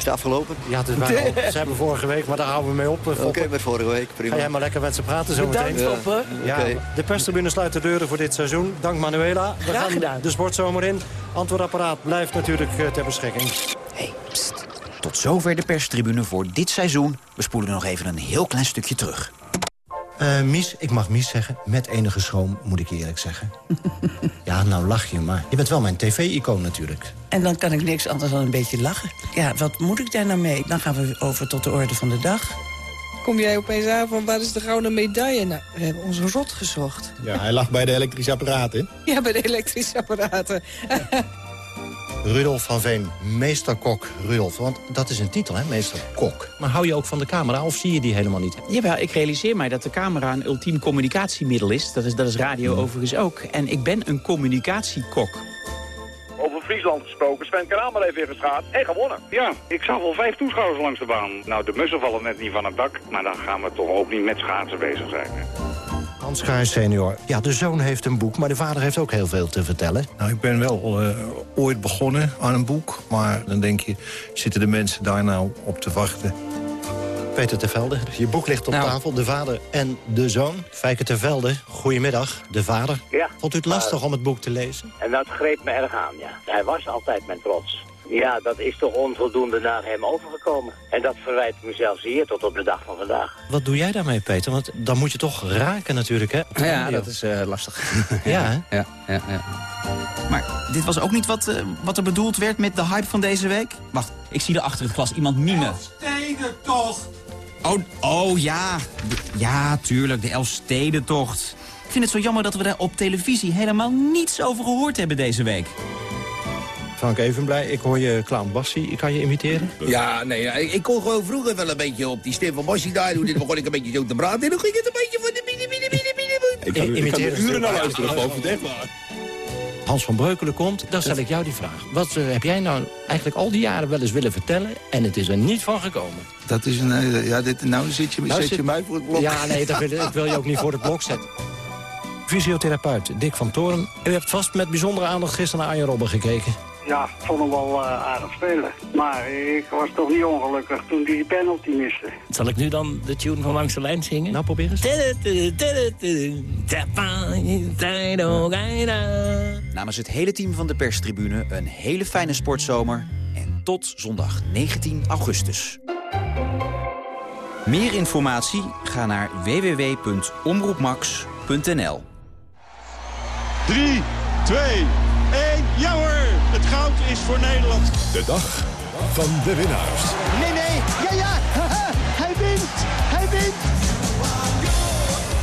is het afgelopen? Ja, het is bijna [laughs] op. Ze hebben vorige week, maar daar houden we mee op. Oké, okay, met vorige week. Prima. Ga jij maar lekker met ze praten zo meteen. stoppen. Ja. ja. De perstribune sluit de deuren voor dit seizoen. Dank Manuela. We Graag gaan gedaan. de sportzomer in. Antwoordapparaat blijft natuurlijk uh, ter beschikking. Hey, pst. Tot zover de perstribune voor dit seizoen. We spoelen nog even een heel klein stukje terug. Uh, Mies, ik mag Mies zeggen, met enige schroom, moet ik eerlijk zeggen. [laughs] ja, nou lach je, maar je bent wel mijn tv-icoon natuurlijk. En dan kan ik niks anders dan een beetje lachen. Ja, wat moet ik daar nou mee? Dan gaan we over tot de orde van de dag. Kom jij opeens aan van waar is de gouden medaille? Nou, we hebben onze rot gezocht. Ja, hij lag bij de elektrische apparaten. Ja, bij de elektrische apparaten. [laughs] Rudolf van Veen, meesterkok Rudolf. Want dat is een titel, hè, meesterkok. Maar hou je ook van de camera of zie je die helemaal niet? Jawel, ik realiseer mij dat de camera een ultiem communicatiemiddel is. Dat is, dat is radio Hmm. overigens ook. En ik ben een communicatiekok. Over Friesland gesproken. Sven Kramer heeft weer geschaat en gewonnen. Ja, ik zag wel vijf toeschouwers langs de baan. Nou, de mussen vallen net niet van het dak. Maar dan gaan we toch ook niet met schaatsen bezig zijn. Hè? Hans Kruijs senior. Ja, de zoon heeft een boek, maar de vader heeft ook heel veel te vertellen. Nou, ik ben wel uh, ooit begonnen aan een boek. Maar dan denk je, zitten de mensen daar nou op te wachten? Peter Tervelde, je boek ligt op Nou. tafel. De vader en de zoon. Fijke Tervelde, goedemiddag. De vader. Ja. Vond u het lastig om het boek te lezen? En dat greep me erg aan, ja. Hij was altijd mijn trots. Ja, dat is toch onvoldoende naar hem overgekomen. En dat verwijt ik mezelf zeer tot op de dag van vandaag. Wat doe jij daarmee, Peter? Want dan moet je toch raken natuurlijk, hè? Ja, dat is uh, lastig. [laughs] Ja, hè? Ja, ja, ja. Maar dit was ook niet wat, uh, wat er bedoeld werd met de hype van deze week? Wacht, ik zie er achter het glas iemand mimen. Stedentocht! Oh, oh ja. De, ja, tuurlijk, de Elfstedentocht. Ik vind het zo jammer dat we daar op televisie helemaal niets over gehoord hebben deze week. Frank Evenblij, ik hoor je clown Bassie. Kan je imiteren? Ja, nee, ja, ik, ik kon gewoon vroeger wel een beetje op die stem van Bassie daar. Dit begon ik een beetje zo te praten en dan ging het een beetje van de mini, mini, mini, mini. Ik, ik kan er uren naar luisteren, gewoon echt waar. Hans van Breukelen komt, dan stel ik jou die vraag. Wat uh, heb jij nou eigenlijk al die jaren wel eens willen vertellen... en het is er niet van gekomen? Dat is een... Uh, ja, dit, nou zit je, nou zet zit, je mij voor het blok. Ja, nee, dat wil, ik wil je ook niet voor het blok zetten. Fysiotherapeut Dick van Toren. U hebt vast met bijzondere aandacht gisteren naar Arjen Robben gekeken. Ja, ik vond hem wel uh, aardig spelen. Maar ik was toch niet ongelukkig toen hij die penalty miste. Zal ik nu dan de tune van Langs de Lijn zingen? Nou, probeer eens. Namens het hele team van de perstribune een hele fijne sportzomer. En tot zondag 19 augustus. Meer informatie? Ga naar www.omroepmax.nl 3, 2, 1, ja hoor! Het goud is voor Nederland. De dag van de winnaars. Nee, nee, ja, ja, [laughs] hij wint, hij wint.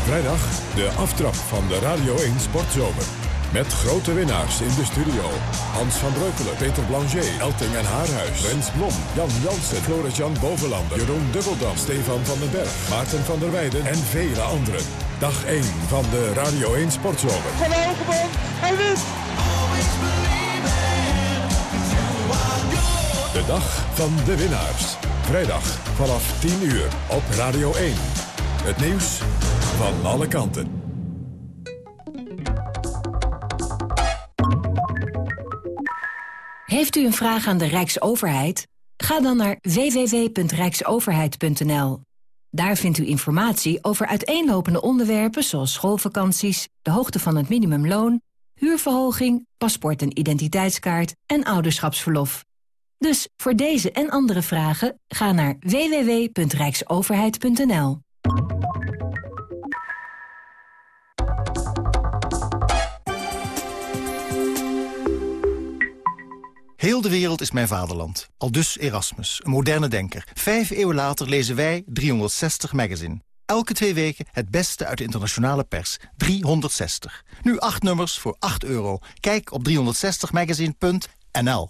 Vrijdag de aftrap van de Radio 1 Sportzomer. Met grote winnaars in de studio. Hans van Breukelen, Peter Blanger, Elting en Haarhuis, Rens Blom, Jan Jansen, Floris-Jan Bovenlander, Jeroen Dubbeldam, Stefan van den Berg, Maarten van der Weijden en vele anderen. Dag 1 van de Radio 1 Sportzomer. Van Hogebond, hij wint. De dag van de winnaars. Vrijdag vanaf 10 uur op Radio 1. Het nieuws van alle kanten. Heeft u een vraag aan de Rijksoverheid? Ga dan naar www.rijksoverheid.nl. Daar vindt u informatie over uiteenlopende onderwerpen zoals schoolvakanties, de hoogte van het minimumloon, huurverhoging, paspoort en identiteitskaart en ouderschapsverlof. Dus voor deze en andere vragen ga naar www.rijksoverheid.nl. Heel de wereld is mijn vaderland. Al dus Erasmus, een moderne denker. Vijf eeuwen later lezen wij 360 Magazine. Elke twee weken het beste uit de internationale pers. 360. Nu acht nummers voor 8 euro. Kijk op 360magazine.nl.